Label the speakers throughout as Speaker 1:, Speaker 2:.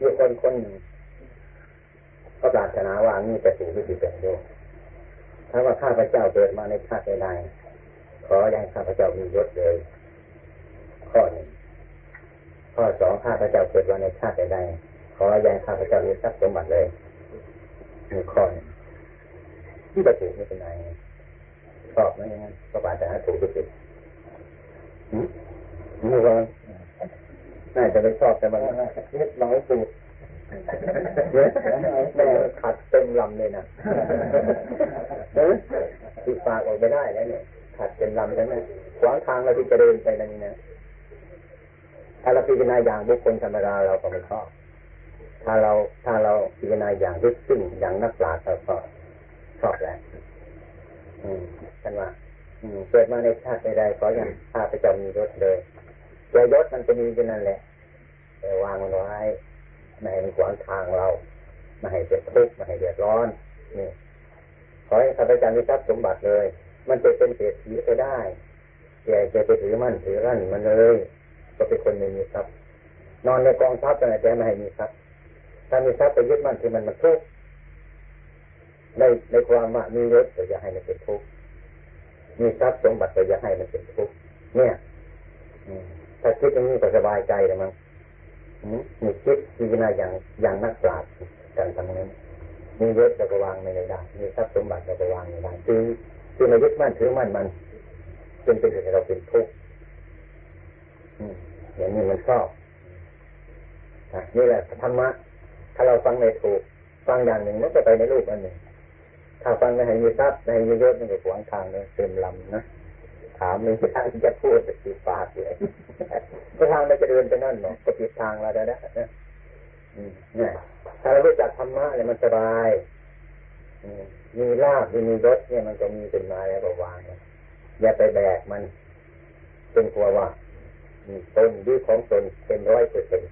Speaker 1: มีคนคนหนึ่งก็ปรารถนาว่านี่จะสู่วิธีเป็นโยถ้าว่าข้าพเจ้าเกิดมาในชาติใดขอให้ข้าพเจ้ามียศเลย ข้อหนึ่งข้อสองข้าพเจ้าเกิดมาในชาติใดขอให้ข้าพเจ้ามีทรัพย์สมบัติเลยมีข้อหนึ่งที่ประถูกไม่เป็นไรชอบไหมอย่างนั้นก็ปรารถนาถูกที่สุดนี่ว่า น่าจะไม่ชอบแต่มันนิดน้อยสูดแม่ขัดเต็มลำเลยนะติดปากออกไปได้แล้วเนี่ย ขัดเต็มลำทั้งนั้นขวางทางเราที่จะเดินไปนั่นนี่นะถ้าเราพิจารณาอย่างบุคคลธรรมดาเราก็ไม่ชอบถ้าเราถ้าเราพิจารณาอย่างลึกซึ้งอย่างนักปราชญ์เราก็ชอบแล้วอืมกันว่าเกิดมาในชาติใดๆขออย่างข้าพเจ้ามียศเลยแต่ยศมันจะมีแค่นั้นแหละ แต่วางมันไว้ไม่ให้มันขวางทางเราไม่ให้เป็นทุกข์ไม่ให้เดือดร้อน นี่ขอให้ข้าพเจ้ามีทรัพย์สมบัติเลย มันจะเป็นเศรษฐีก็ได้แต่จะไปถือมั่นถือรั่นมันเลย ก็เป็นคนไม่มีทรัพย์ นอนในกองทรัพย์แต่ไม่ให้มีทรัพย์ถ้ามีทรัพย์ไปยึดมั่นที่มันมันทุกข์ในในความว่ามียศแต่อย่าให้มันเป็นทุกข์มีทรัพย์สมบัติแต่อย่าให้มันเป็นทุกข์เนี่ยถ้าคิดอย่างนี้ก็สบายใจเลยมั้ง มีคิดพิจารณาอย่างอย่างนักปราชญ์กันทั้งนั้นมีเยศเราก็วางไม่ได้มีทรัพย์สมบัติเราก็วางไม่ได้คือคือในยึดมั่นถือมั่นมันจนเป็นเหตุให้เราเป็นทุกข์อย่างนี้มันชอบนี่แหละธรรมะถ้าเราฟังในถูกฟังอย่างหนึ่งมันจะไปในรูปอันหนึ่งถ้าฟังในให้มีทรัพย์ในให้มียศมันจะขวงทางเลยเต็มลำนะ ถามไม่ทางจะพูดจะติดปากเลยก็ทางไม่จะเดินไปนั่นเนาะก็ปิดทางเราได้นะเนี่ยถ้าเรารู้จักธรรมะเนี่ยมันสบายมีลาบมีรถเนี่ยมันจะมีเป็นมาแล้วก็วางอย่าไปแบกมันเป็นกลัวว่าตนดื้อของตนเป็นร้อยเปอร์เซ็นต์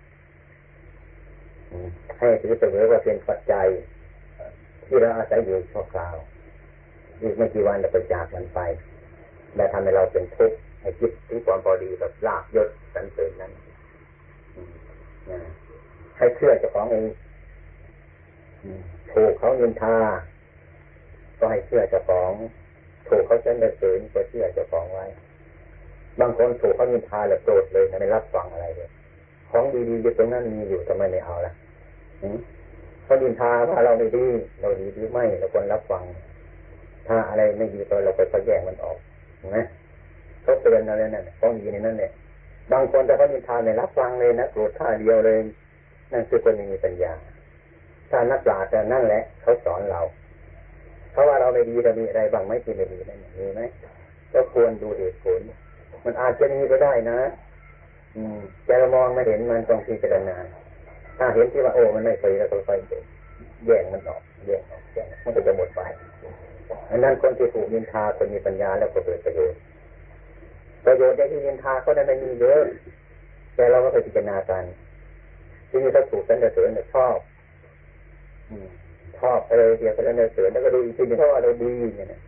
Speaker 1: ให้ถือเสมอว่าเป็นปัจจัยที่เราอาศัยอยู่ชั่วคราว อีกไม่กี่วันเราไปจากมันไป และทำให้เราเป็นทุกข์ให้คิดถึงความพอดีแบบลาบยศสันเสริญนั้นให้เชื่อเจ้าของเองถูกเขายินทา ก็ให้เชื่อเจ้าของถูกเขาเส้นเสริญก็เชื่อเจ้าของไว้ บางคนถูกเขายินทาแล้วโกรธเลยไม่รับฟังอะไรเลยของดีๆอยู่ตรงนั้นมีอยู่ทำไมไม่เอาล่ะเขายินทาว่าเราไม่ดี เราดีหรือไม่เราควรรับฟัง ถ้าอะไรไม่ดีตัวเราไปแย่งมันออก นะเขาเตือนอะไรนั่นของดีในนั้นเนี่ยบางคนแต่เขานิทานเนี่ยรับฟังเลยนะโกรธท่าเดียวเลย นั่นคือคนมีปัญญา ถ้านักปราชญ์นั่นแหละเขาสอนเราเพราะว่าเราไม่ดีเรามีอะไรบางไหมที่ไม่ดีนั่นมีไหมก็ควรดูเหตุผล มันอาจจะมีก็ได้นะ อืมจะมองไม่เห็นมันต้องพิจารณาถ้าเห็นที่ว่าโอ้มันไม่เคยแล้วก็ค่อยแย่งมันออกแย่งมันก็จะหมดไป อันนั้นคนที่ถูกนินทาคนมีปัญญาแล้วก็เกิดประโยชน์ประโยชน์ที่นินทาเขาได้ไม่มีเยอะ แต่เราก็ไปพิจารณากัน ที่นี่เขาถูกสันเสริญชอบชอบอะไรเดียวสันเสริญแล้วก็ดูอีกทีนึงเขาว่าเราดีเนี่ย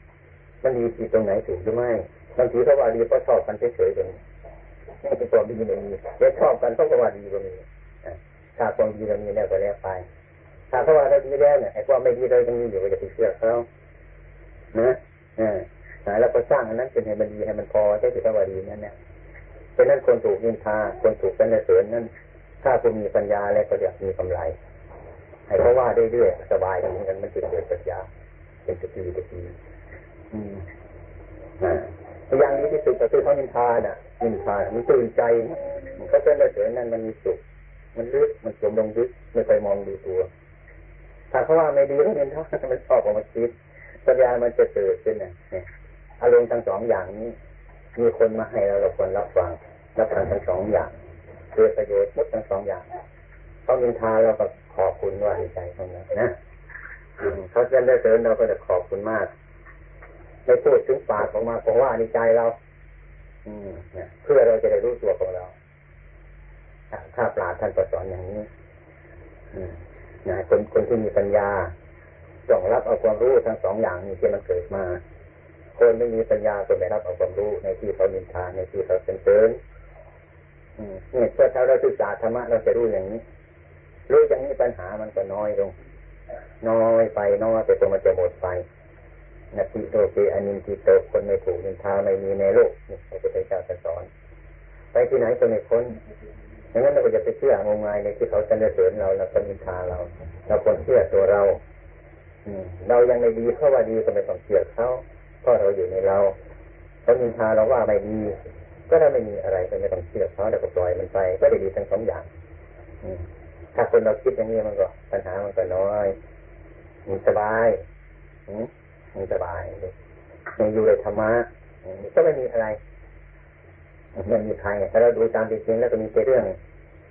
Speaker 1: มันดีที่ตรงไหนถูกหรือไม่บางทีเขาว่าดีเพราะชอบกันเฉยๆตรงนี้นี่เป็นความดีไม่มีเดี๋ยวชอบกันเพราะว่าดีก็มีถ้าความดีเรามีแล้วก็แล้วไปถ้าเขาว่าเราดีแล้วเนี่ยไอ้ความไม่ดีเรายังมีอยู่ก็จะไปเชื่อเขา นะอ่าแล้วก็สร้างอันนั้นเป็นให้มันดีให้มันพอใช่ถือว่าดีนั่นเนี่ยเป็นนั้นคนถูกนินทาคนถูกเป็นเสริญนั่นถ้าคุณมีปัญญาแล้วก็อยากมีกำไรให้เขาว่าได้เรื่อยสบายกันกันมันจะเกิดปัญญา เป็นสติสติอืมอ่าอย่างนี้ที่สุดก็คือเขานินทาน่ะนินทามันตื่นใจเขาเป็นเสริญนั่นมันมีสุข มันลึกมันจมลงลึกไม่ไปมองดูตัว ถ้าเขาว่าไม่ดีแล้วนินทามันชอบออกมาคิด ปัญญามันจะเกิดขึ้นเนี่ยอารมณ์ทั้งสองอย่างนี้ มีคนมาให้เราเราควรรับฟังรับฟังทั้งสองอย่างเกิดประโยชน์มุดทั้งสองอย่างเขามินทาเราก็ขอบคุณว่าในใจของเรานะเขาจะได้เสริญเราก็จะขอบคุณมากไม่พูดถึงปากออกมาเพราะว่าในใจเรา อืมเพื่อเราจะได้รู้ตัวของเราถ้าปราท่านก็สอนอย่างนี้ อืมนะคนคนที่มีปัญญา ต้องรับเอาความรู้ทั้งสองอย่างนี้ที่มันเกิดมา คนไม่มีปัญญาก็ไม่รับเอาความรู้ในที่เขานินทาในที่เขาเป็นเตินเนี่ยเพื่อถ้าเราศึกษาธรรมะเราจะรู้อย่างนี้ รู้อย่างนี้ปัญหามันก็น้อยลง น้อยไปน้อยไปตัวมันจะหมดไปนาทีโตเกอนินทิโตคนไม่ถูกนินทาไม่มีในโลกนี่พระพุทธเจ้าสอน ไปที่ไหนก็ไม่พ้นดังนั้นเราก็จะไปเชื่องมงายในที่เขาสนเสริญเราแล้วก็นินทาเรา เราควรเชื่อตัวเรา เรายังไม่ดีเขาว่าดีก็ไม่ต้องเชื่อเขาเพราะเราอยู่ในเราเขานินทาเราว่าไม่ดีก็เราไม่มีอะไรก็ไม่ต้องเชื่อเขาแล้วก็ปล่อยมันไปก็ได้ดีทั้งสองอย่างอืมถ้าคนเราคิดอย่างนี้มันก็ปัญหามันก็น้อยมันสบายอืมมันสบายมันอยู่ในธรรมะก็ไม่มีอะไรมันมีใครถ้าเราดูตามจริงแล้วก็มีแต่เรื่อง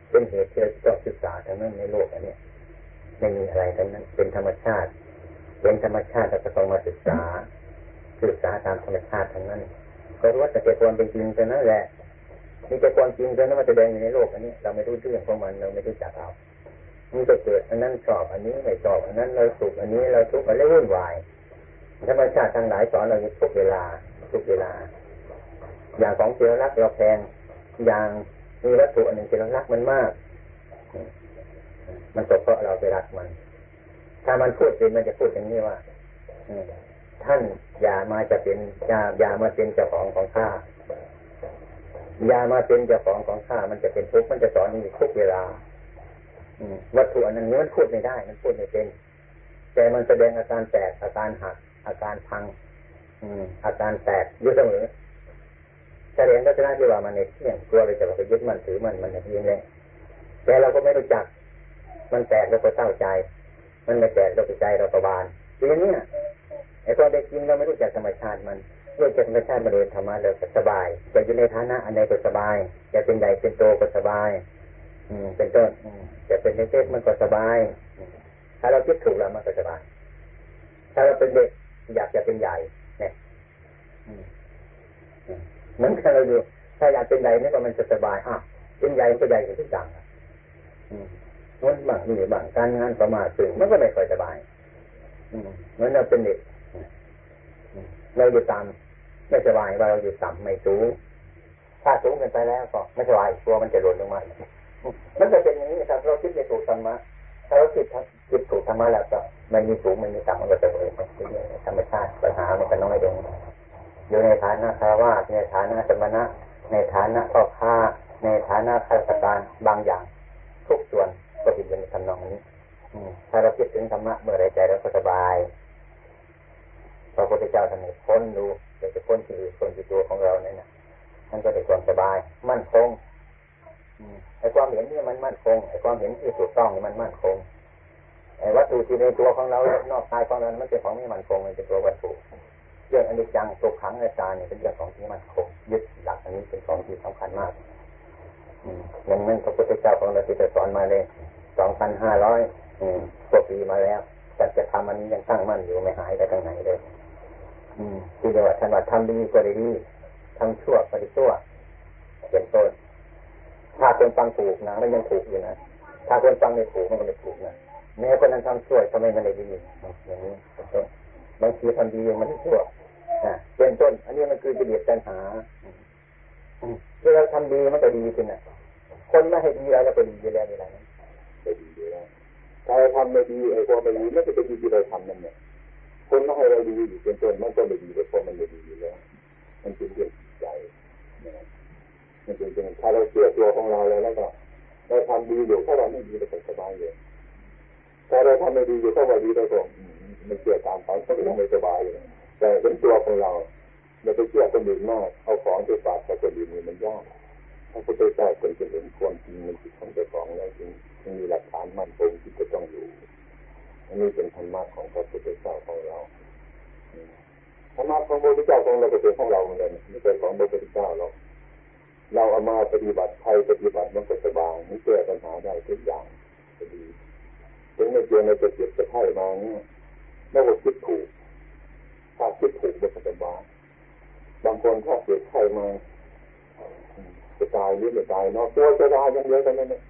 Speaker 1: เป็นเหตุที่เราต้องศึกษาทั้งนั้นในโลกอันนี้ไม่มีอะไรทั้งนั้นเป็นธรรมชาติ เป็นธรรมชาติเราก็ต้องมาศึกษา ศึกษาตามธรรมชาติทั้งนั้น ก็รู้ว่าแต่ความเป็นจริงเท่นั้นแหละมีแต่ความจริงเท่นั้นมันจะแดงอยู่ในโลกอันนี้ เราไม่รู้เรื่องของมันเราไม่รู้จักเอามันจะเกิดอันนั้นชอบอันนี้ไม่ชอบอันนั้นเราสุขอันนี้เราทุกข์อันนี้วุ่นวายธรรมชาติทางหลายสอนเราทุกเวลาทุกเวลา อย่างของเจริรักเราแพงอย่างมีวัตถุอันหนึ่งเรารักมันมาก มันตกเพราะเราไปรักมัน ถ้ามันพูดเป็นมันจะพูดอย่างนี้ว่าท่านอย่ามาจะเป็นอย่าอย่ามาเป็นเจ้าของของข้าอย่ามาเป็นเจ้าของของข้ามันจะเป็นทุกข์มันจะสอนอยู่ทุกเวลาวัตถุอันนั้นนี้มันพูดไม่ได้ มันพูดไม่เป็น แต่มันแสดงอาการแตกอาการหัก อาการพัง อืม อาการแตกอยู่เสมอแสดงก็จะน่าที่ว่ามันในเที่ยงกลัวเลยจะไปยึดมันถือมันมันอย่างนี้เลยแต่เราก็ไม่รู้จัก มันแตกเราก็เศร้าใจ มันไม่แตกเราก็ใจเราประบานอย่างนี้ไอ้ควเป็นจริงเราไม่รู้จักธรรมชาติมันเรื่องธรรมชาติมาเรียนธรรมะเราสบายจะอยู่ในฐานะอันใดก็สบายจะเป็นใหญ่เป็นโตก็สบาย อืม เป็นต้นจะเป็นเล็กๆมันก็สบาย ถ้าเราคิดถูกแล้วมันก็สบาย ถ้าเราเป็นเด็กอยากจะเป็นใหญ่เนี่ยเหมือนกันเราอยู่ถ้าอยากเป็นใหญ่นี่ก็มันจะสบายอะเป็นใหญ่ก็ใหญ่ทุกอย่างมั นบางนี่บางการงานประมาทถึงมันก็ไม่ค่อยสบายเหมือนเราเป็นเด็กเราอยู่ต่ำไม่สบายว่าเราอยู่ต่ำไม่สูงถ้าสูงเกินไปแล้วก็ไม่สบายกลัวมันจะหล่นลงมามันจะเป็นอย่างนี้ครับเราคิดในถูกธรรมะถ้าเราคิดคิดถูกธรรมะแล้วก็มันมีสูงมันมีต่ำมันก็จะเป็นธรรมชาติปัญหามันก็น้อยลงอยู่ในฐานะคารวะในฐานะสมณะในฐานะพ่อค้าในฐานะข้าราชการบางอย่าง ทุกส่วน ก็เป็นในทำนองนี้ถ้าเราคิดถึงธรรมะเมื่อไรใจเราก็สบายพระพุทธเจ้าท่านให้พ้นดูอยากจะพ้นที่อื่นพ้นที่ตัวของเราเนี่ยนะมันก็ได้ความสบาย มั่นคงไอ้ความเห็นนี่มันมั่นคงไอ้ความเห็นที่ถูกต้องมันมั่นคงไอ้วัตถุที่ในตัวของเรานอกกายของเรา มันเป็นของไม่มั่นคงมันเป็นตัววัตถุเรื่องอนิจจังตัวขังในตาเนี่ยเป็นเรื่องของที่มั่นคงยึดหลักอันนี้เป็นของที่สำคัญมากอย่างนั้นพระพุทธเจ้าของเราที่จะสอนมาเลย สองพันห้าร้อยกว่าปีมาแล้วแต่จะทำอันนี้ยังตั้งมั่นอยู่ไม่หายไปทางไหนเลยที่เรียกว่าท่านว่าทำดีก็ได้ดีทำชั่วก็ได้ชั่วเป็นต้น ถ้าคนฟังถูกนะมันยังถูกอยู่นะถ้าคนฟังไม่ถูกมันก็ไม่ถูกนะแม้คนนั้นทำชั่วทำไมมันได้ดีอย่างนี้เป็นต้นบางทีทำดีมันชั่วเป็นต้น อันนี้มันคือจะเดียดปัญหาเมื่อเราทำดีมันก็ดีขึ้นนะคนไม่ให้ดีเราก็ดีอยู่แล้วเวลานั้น จะดีอยู่แล้วถ้าเราทำไม่ดีไอ้ความไม่ดีไม่จะเป็นดีที่เราทำนั่นเนี่ยคนไม่ให้เราดีอยู่เป็นต้นมันก็ไม่ดีแต่พอมันไม่ดีอยู่แล้ว มันเป็นเรื่องใจมันเป็นเรื่องถ้าเราเชื่อตัวของเราแล้วแล้วก็เราทำดีอยู่ถ้าเราไม่ดีเราสบายเลยถ้าเราทำไม่ดีอยู่ถ้าเราดีเราก็ไม่เชื่อตามไปก็ไม่สบายเลยแต่เป็นตัวของเราเราไปเชื่อคนอื่นมากเอาของไปฝากกับคนอื่นมันยากพระพุทธเจ้าคนจะเห็นความจริงมันจิตของเจ้าของแล้วจึง มีหลักฐานมั่นคงที่จะต้องอยู่อันนี้เป็นธรรมะของพระพุทธเจ้าของเราธรรมะของพระพุทธเจ้าของเราก็เป็นของเราเหมือนกันไม่ใช่ของพระพุทธเจ้าเราเราเอามาปฏิบัติใครปฏิบัติมันก็สบายไม่แก้ปัญหาได้ทุกอย่างก็ดีถึงไม่เจอในจะเจ็บจะไข้มาเนี่ยแล้วก็คิดถูกถ้าคิดถูกมันก็สบายบางคนถ้าเจ็บไข้มาจะตายหรือไม่ตายเนาะกลัวจะตายยังเยอะกันนั่นเอง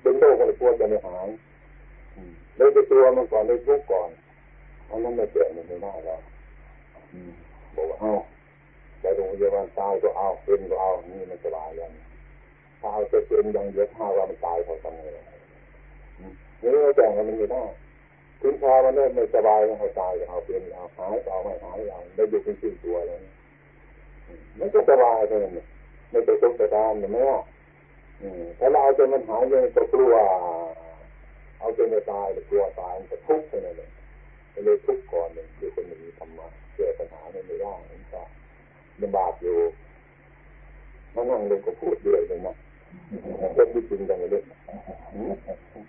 Speaker 1: เป็นโรคก็เลยกลัวจะไม่หายเลยไปตัวมันก่อนเลยทุกก่อนเพราะนั้นไม่เจ็บมันไม่ได้แล้วบอกว่าเอ้าไปโรงพยาบาลตายก็เอาเป็นก็เอานี่มันสบายแล้วถ้าเอาจะเป็นยังเยอะถ้าว่ามันตายเขา
Speaker 2: นี่เราแจ้งมันไม่ได้ถึงพอมันเริ่มไม่สบายให้ตายเอาเป็นเอาหายเอาไม่หายเอาได้อยู่เป็นสิ่งตัวแล้วมันก็สบายเลยไม่ไปทุกข์ไปตามเห็นไหมอะ ถ้าเราเอาจนมันหายยังก็กลัว เอาจนไม่ตายกลัวตายมันจะทุกข์ไปเลยเลยทุกข์ก่อนหนึ่งคือคนมีธรรมะเกิดปัญหาไม่ได้มันก็ลำบากอยู่มานั่งเลยก็พูดเรื่อยเลยนะเรื่องที่จริงจังเลย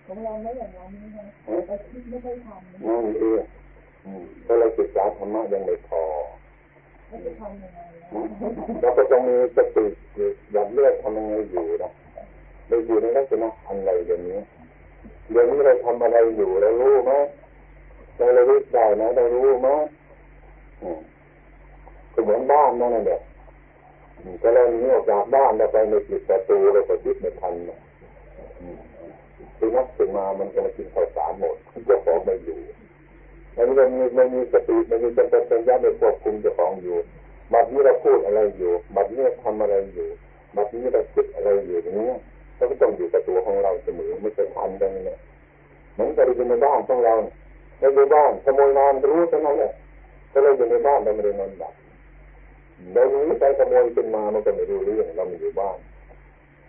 Speaker 3: ของเราไม่อย่างนั้นนะแต่ที่ไม่ค่อยทำ
Speaker 2: นั่นเองถ้าเราศึกษาธรรมะยังไม่พอเราก็ต้องมีสติอย่าเลือกทำยังไงอยู่นะ เราอยู่ในลักษณะอะไรอย่างนี้เดี๋ยวนี้เราทำอะไรอยู่เรารู้ไหมเราเรารู้ได้นะเรารู้ไหมก็เหมือนบ้านนั่นแหละก็เราหนีออกจากบ้านเราไปในปิดประตูเราก็ยึดไม่ทันคือนักถึงมามันก็มากินข้าวสารหมดเจ้าของไม่อยู่แล้วมันมีมันมีสติมันมีสัมปชัญญะในควบคุมเจ้าของอยู่บัดนี้เราพูดอะไรอยู่ บัดนี้เราทำอะไรอยู่ บัดนี้เราคิดอะไรอยู่อย่างนี้ เราก็ต้องอยู่กับตัวของเราเสมอไม่เคยทันกันเนี่ยเหมือนกับเราอยู่ในบ้านของเราเราอยู่บ้านขโมยนอนรู้เท่านั้นแหละถ้าเราอยู่ในบ้านเราไม่ได้นอนหลับเราหนีไปขโมยขึ้นมามันก็ไม่รู้เรื่องเราไม่อยู่บ้าน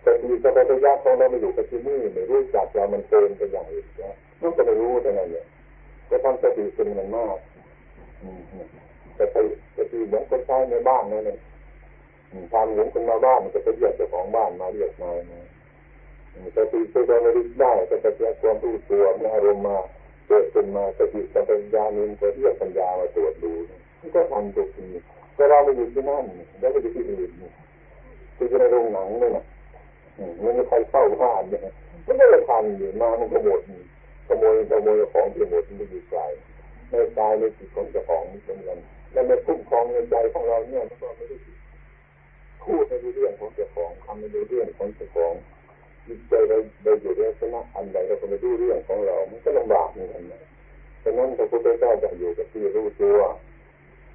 Speaker 2: สติสัมปชัญญะของเราไม่อยู่กับที่นี่ไม่รู้จักเรามันเกินไปอย่างอื่นนะมันก็ไม่รู้เท่านั้นเนี่ยก็ทำสติเป็นมันมากแต่ไปสติเหมือนคนใช้ในบ้านนั่นเองทำเหมือนคนมาบ้านมันจะไปเรียกเจ้าของบ้านมาเรียกมา สติช่วยเราไม่ได้ก็จะเสียความรู้ตัวมีอารมณ์มาเกิดขึ้นมาสติสัมปชัญญะนี้จะเรียกปัญญามาตรวจดูก็ทำตัวทีแต่เราไม่อยู่ที่นั่นแล้วก็อยู่ที่อื่นคือในโรงหนังเนี่นะมันไม่ใครเข้าบ้านเนี่ยมันไม่ได้ทันอยู่มามันก็หมดขโมยขโมยของที่หมดมันอยู่ไกลในกายในจิตของเจ้าของเหมือนกันแล้วในคุ้มครองในใจของเราเนี่ยมันก็ไม่ได้พูดในเรื่องของเจ้าของทำในเรื่องของเจ้าของ จิตใจเราเราอยู่ในสนะอันใดเราก็ไม่รู้เรื่องของเรา มันก็ลำบากเหมือนกันนะฉะนั้นพระพุทธเจ้าจะอยู่กับที่รู้ตัว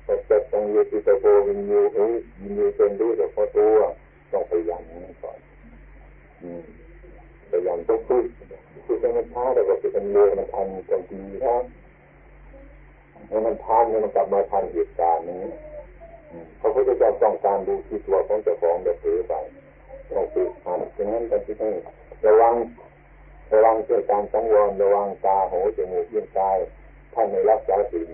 Speaker 2: ปัจจัตังโยติตโกวิญญูเอ้ยวิญญูเป็นรู้แต่พอตัวต้องพยายามนั่นก่อนพยายามต้องพูดพูดให้มันช้าแต่ว่าเป็นเร็วมันทันกันดีครับแล้มันทันแล้วมันกลับมาทันเหตุการณ์นี้พระพุทธเจ้าต้องการดูที่ตัวของเจ้าของเดือดร้อไป ต้องฝึกหัดดังนั้นการที่ให้ระวังระวังเรื่องการสังวรระวังตาหูจมูกเลี้ยงกายท่านในรักษาศีล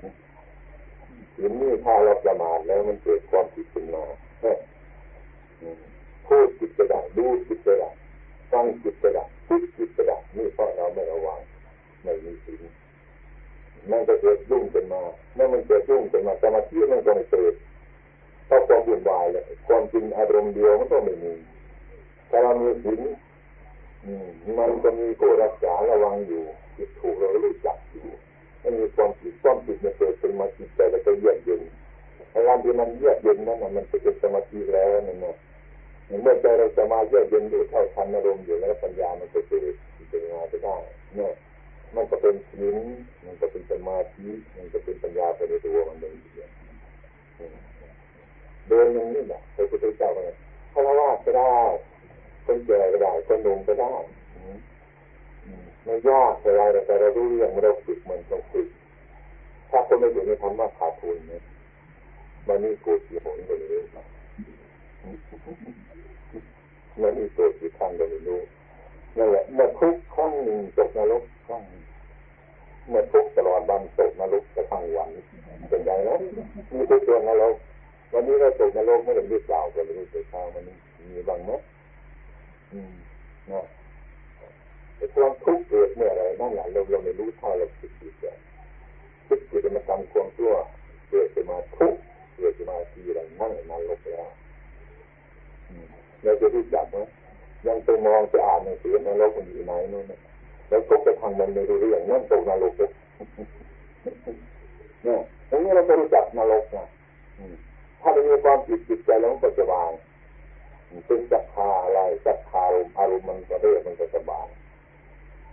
Speaker 2: ศีลนี่ถ้าเราประมาทแล้วมันเกิดความผิดขึ้นมาพูดจิตจะได้ดูจิตจะได้ฟังจิตจะได้คิดจิตจะได้นี่เพราะเราไม่ระวังไม่มีศีลมันก็เกิดยุ่งขึ้นมาเมื่อมันเกิดยุ่งขึ้นมาสมาธิมันก็ไม่เกิดเพราะความวุ่นวายเลยความจริงอารมณ์เดียวมันก็ไม่มี ถ้าเรามีศีลมันจะมีผู้รักษาระวังอยู่จิตถูกเรารู้จักอยู่ไม่มีความผิดความผิดมันเกิดขึ้นมาจิตใจเราจะเยือกเย็นพยายามที่มันเยือกเย็นนั่นมันจะเป็นสมาธิแล้วนั่นนะเมื่อใจเราจะมาเยือกเย็นด้วยเท่าทันอารมณ์อยู่แล้วปัญญามันจะเกิดพิจารณาไปได้เนี่ยมันก็เป็นศีลมันก็เป็นสมาธิมันก็เป็นปัญญาไปในตัวมันเองเดินอย่างนี้แหละพระพุทธเจ้าเนี่ยพระว่าก็ได้ คนแก่ก็ได้คนหนุ่มก็ได้ไม่ยากอะไรแต่เรารู้เรื่องเราฝึกมันต้องฝึกถ้าคนไม่ฝึกไม่ทำว่าขาดทุนเนี่ยมันนี่กูสีหนก็ไม่รู้มันนี่ตัวสีทางก็ไม่รู้นั่นแหละเมื่อทุกครั้งหนึ่งตกนรกครั้งเมื่อทุกตลอดวันตกนรกจะทั้งวันเป็นไงนะมีตัวนรกวันนี้เราตกนรกไม่ได้รีบเปล่าก็ไม่รู้จะเช้ามันมีบางไหม นะแต่ความทุกข์เกิดเมื่อไรนั่นแหละเราเราไม่รู้เท่าเราคิดผิดเลยคิดผิดมาทำความชั่วเกิดขึ้นมาทุกข์เกิดขึ้นมาทีไรนั่นนรกแล้วเราจะรู้จักไหมยังไปมองจะอ่านหนังสือนรกมันอยู่ไหนนู่นแล้วทุกข์จะทางมันไม่รู้เรื่องนั่นตกนรกเนี่ยตรงนี้เราจะรู้จักนรกนะถ้าเรามีความผิดจิตใจแล้วมันก็จะวาง เป็นจักขาอะไรจักขาอารมณ์มันก็เรียกมันก็สบาย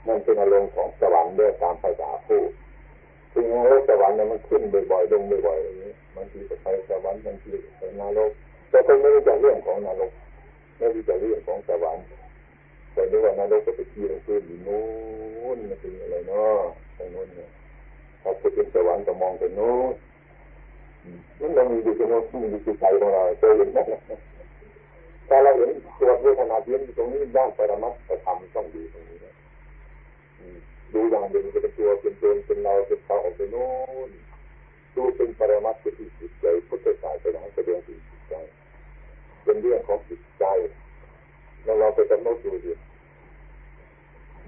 Speaker 2: นั่นเป็นอารมณ์ของสวรรค์ด้วยตามภาษาพูดถึงนรกสวรรค์เนี่ยมันขึ้นบ่อยๆลงบ่อยๆอย่างนี้บางทีก็ไปสวรรค์บางทีไปนรกแต่คนไม่รู้จักเรื่องของนรกไม่รู้จักเรื่องของสวรรค์แต่ด้วยว่านรกก็ไปที่ลงพื้นอยู่นู้นนู้นมันเป็นอะไรเนาะไปนู้นเนี่ยพอไปเป็นสวรรค์ก็มองไปโน้นนั่นเรามีอยู่ที่โน้นมีอยู่ที่ใจของเราเจอเห็นไหม ถ้าเราเห็นตัวเวทนาเพียนตรงนี้ด้านปรมัตถธรรมต้องดีตรงนี้นะดูอย่างเดียวจะเป็นตัวเป็นตัวเป็นเราเป็นเขาออกไปโน้นดูเป็นปรมัตถ์ที่จิตใจพุทธศาสนาแสดงที่จิตใจเป็นเรื่องของจิตใจแล้วเราไปกำหนดดูดิ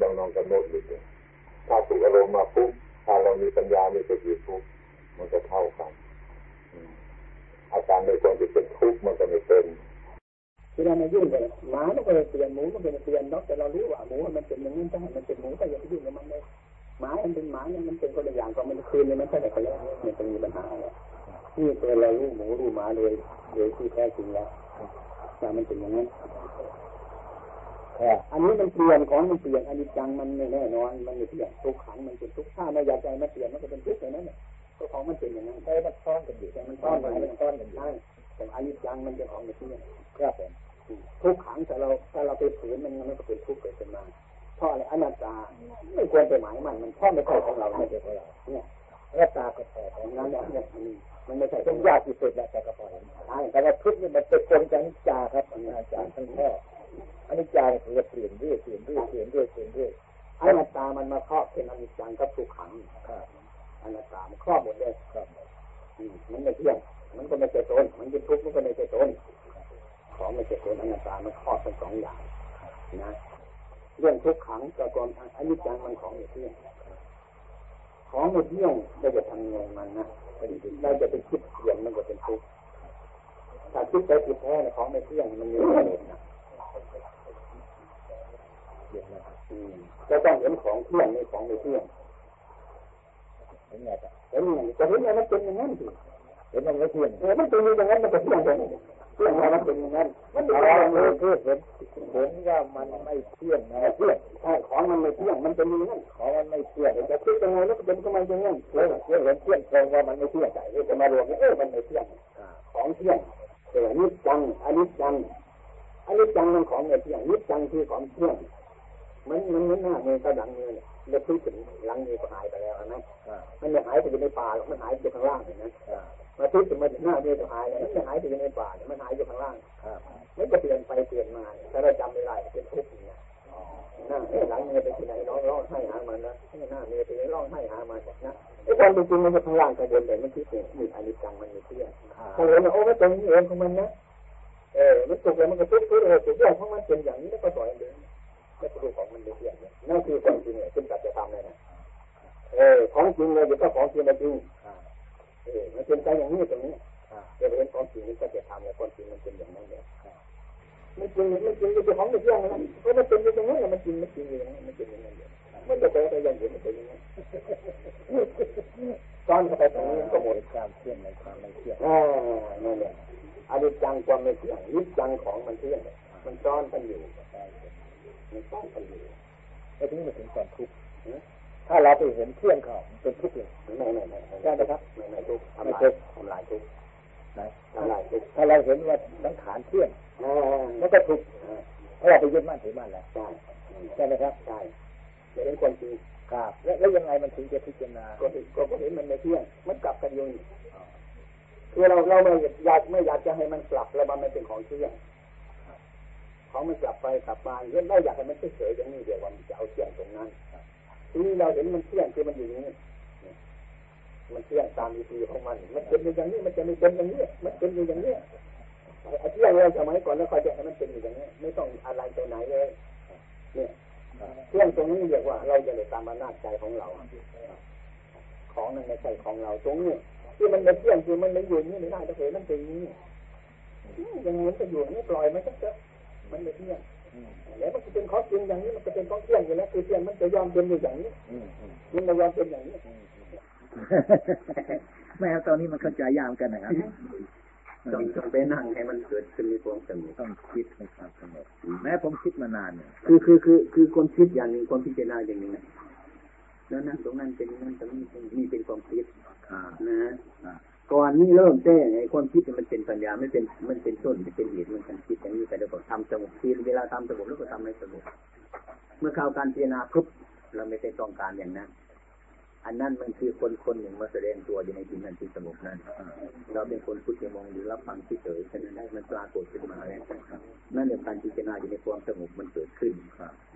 Speaker 2: ลองลองกำหนดดูดิถ้าถูกอารมณ์มาปุ๊บถ้าเรามีปัญญามีสติปุ๊บมันจะเท่ากันอาการในควรจะเป็นทุกข์มันก็ไม่เป็น
Speaker 1: เวลามายุ่งเลยหมามันก็เลยเปลี่ยนหมูมันก็เลยเปลี่ยนนกแต่เรารู้ว่าหมูมันเป็นอย่างนี้ถ้ามันเป็นหมูก็อย่าไปยุ่งกับมันเลยหมามันเป็นหมาเนี่ยมันเป็นคนละอย่างก็มันคืนเนี่ยมันใช่ไหมเขาแล้วมันจะมีปัญหาอะไรนี่ตัวเรารู้หมูรู้หมาโดยโดยที่แท้จริงแล้วแต่มันเป็นอย่างนั้นอันนี้มันเปลี่ยนของมันเปลี่ยนอันิจจังมันไม่แน่นอนมันไม่เที่ยงทุกขังมันเป็นทุกข้าไม่อยากใจมันเปลี่ยนมันก็เป็นทุกข์อย่างนั้นเนี่ยตัวของมันเป็นอย่างนั้นแต่มันซ้อนกันอยู่แต่มันซ้อนกันมันซ้อนกันอยู่ใช่แต่อันิจจังมันเป็นของไม่เที่ยงครับผม ทุกขังแต่เราถ้าเราไปฝืนมันมันก็เป็นทุกข์เกิดขึ้นมาเพราะอะไรอนัตตาไม่ควรไปหมายมันมันพราะไม่ใช่ของเราไม่ใช่ของเราเนี่ยอนัตตาก็แท้ของนั้นเนี่ยมันไม่ใช่เป็นยากที่สุดแล้วแต่ก็พอใช่แต่ว่าทุกข์นี่มันเป็นคนจังจาครับอานัตตาทั้งแท้อนิจจาคือเปลี่ยนเรื่อยเปลี่ยนเรื่อยเปลี่ยนเรื่อยเปลี่ยนเรื่อยอนัตตามันมาครอบเป็นอนิจจังกับทุกขังอนัตตามันครอบหมดเลยครับมันไม่เที่ยงมันก็ไม่ใช่ตนมันเป็นทุกข์มันก็ไม่ใช่ตน ของไม่ใช่ตนอนัตตามันครอบเป็นสองอย่างนะเรื่องทุกขังกับกรอนิจจังมันของไม่เที่ยงของไม่เที่ยงเราจะทำยังไงมันนะเราจะไปคิดเปลี่ยนมันก็เป็นทุกข์ถ้าคิดไปผิดแท้ของไม่เที่ยงมันมีเหตุนะจะต้องเห็นของเที่ยงในของไม่เที่ยงเห็นไงจ๊ะเห็นไงจะเห็นไงมันเป็นอย่างนั้นสิเห็นมันไม่เที่ยงเออมันเป็นอย่างนั้นมันจะเที่ยงตรงนี้ เที่ยงมันเป็นอย่างนั้นมันเป็นอย่างนั้นคือเห็นเห็นว่ามันไม่เที่ยงนะเที่ยงใช่ของมันไม่เที่ยงมันเป็นอย่างนั้นของมันไม่เที่ยงจะคิดยังไงแล้วเป็นทำไมอย่างนั้นเออเห็นเห็นเที่ยงตรงว่ามันไม่เที่ยงใจจะมารวมเออมันไม่เที่ยงของเที่ยงเออนิจจังอนิจจังอนิจจังมันของไม่เที่ยงนิจจังคือของเที่ยง มันมันมันหน้ามือก็ดังมือเนี่ยเลือดพึ่งถึงหลังมือก็หายไปแล้วนะมันไม่หายไปอยู่ในป่าหรอกมันหายอยู่ข้างล่างเห็นไหมมาพึ่งถึงมาถึงหน้ามือก็หายแล้วมันไม่หายไปอยู่ในป่ามันหายอยู่ข้างล่างมันจะเปลี่ยนไปเปลี่ยนมาถ้าเราจำไม่ได้เป็นทุกข์นะหน้าเอ๊ะหลังมือไปที่ไหนร้องร้องให้หามันนะหน้ามือไปร้องให้หามันนะไอ้ความจริงมันจะข้างล่างข้างบนแต่มันคิดเนี่ยมีอนิจจังมันมีเที่ยงเขาเห็นว่าโอ้ไม่ตรงนี้เองของมันนะเออมันถูกแล้วมันก็ทุกข์ทุกข์เออถูกเรื่องของมันเป็นอย่างนี้แล้วก็สอนเดิน ไม่ใช่ของมันไม่เที่ยงนั่นคือความจริงเนี่ยเป็นสัจธรรมเลยนะเออของจริงเลยเดี๋ยวก็ของจริงมาจริงเออมันเป็นใจอย่างนี้ตรงนี้ ไม่ถึงมาถึงความทุกข์ถ้าเราไปเห็นเที่ยงเขาเป็นทุกข์เลยไม่ไม่ไม่ใช่ไหมครับไม่ไม่ทุกข์ทำลายทำลายทุกข์ทำลายทุกข์ถ้าเราเห็นว่าสังขารเที่ยงมันก็ทุกข์เพราะเราไปยึดมั่นถือมั่นแล้วใช่ใช่ไหมครับใช่จะเห็นความจริงครับแล้วยังไงมันถึงจะพิจารณาก็ก็เห็นมันไม่เที่ยงมันกลับกันอยู่คือเราเราไม่อยากไม่อยากจะให้มันกลับแล้วมันไม่เป็นของเที่ยง ของมันกลับไปกลับมาเรื่องไม่อยากให้มันเฉยๆอย่างนี้เดี๋ยววันจะเอาเที่ยงตรงนั้นทีนี้เราเห็นมันเที่ยงคือมันอยู่อย่างนี้มันเที่ยงตามวิธีของมัน มันเป็นอย่างนี้มันจะไม่เป็นอย่างนี้มันเป็นอย่างนี้ไอ้เที่ยงเราสมัยก่อนแล้วคอยจะให้มันเป็นอย่างนี้ไม่ต้องอะไรไปไหนเลยเนี่ยเที่ยงตรงนี้เรียกว่า เราจะได้ตามอำนาจใจของเรา ของนั้นไม่ใช่ของเราตรงนี้ที่มันไม่เที่ยงคือมันไม่อยู่นี่ไม่ได้ถ้าเห็นมันเป็นอย่างนี้ยังมันจะอยู่นี่ปล่อยมันก็จะ มันไม่เที่ยงแล้วมันจะเป็นของจริงอย่างนี้มันจะเป็นของเที่ยงอยู่แล้วคือเที่ยงมันจะยอมเป็นอย่างนี้มันจะยอมเป็นอย่างนี้
Speaker 4: แม่ตอนนี้มันเข้าใจยากกันนะครับ
Speaker 5: ต้องต้องไปนั่งให้มันเกิดขึ้นในความสงบ
Speaker 4: ต้องคิดในความสงบแม้ผมคิดมานานเนี่ย
Speaker 5: คือคือคือคือคนคิดอย่างหนึ่งคนพิจารณาอย่างหนึ่งแล้วนั่นตรงนั้นเป็นนั่นตรงนี้นี่เป็นความคิดนะ ก่อนนี้เริ่มแจ้ไอ้ความคิดมันเป็นปัญญาไม่เป็นมันเป็นต้นมันเป็นเหตุมันการคิดอย่างนี้แต่เราก็ทำสงบทีเวลาทำสงบแล้วก็ทำให้สงบเมื่อข่าวการพิจารณาปุ๊บ
Speaker 1: เราไม่ได้ต้องการอย่างนั้นอันนั้นมันคือคนคนหนึ่งมาแสดงตัวอยู่ในที่นั้นที่สงบนั้น เราเป็นคนพูดมองหรือรับฟังเฉยๆฉะนั้นได้มันปรากฏขึ้นมาแล้วนั่นเป็นการพิจารณาอยู่ในความสงบมันเกิดขึ้น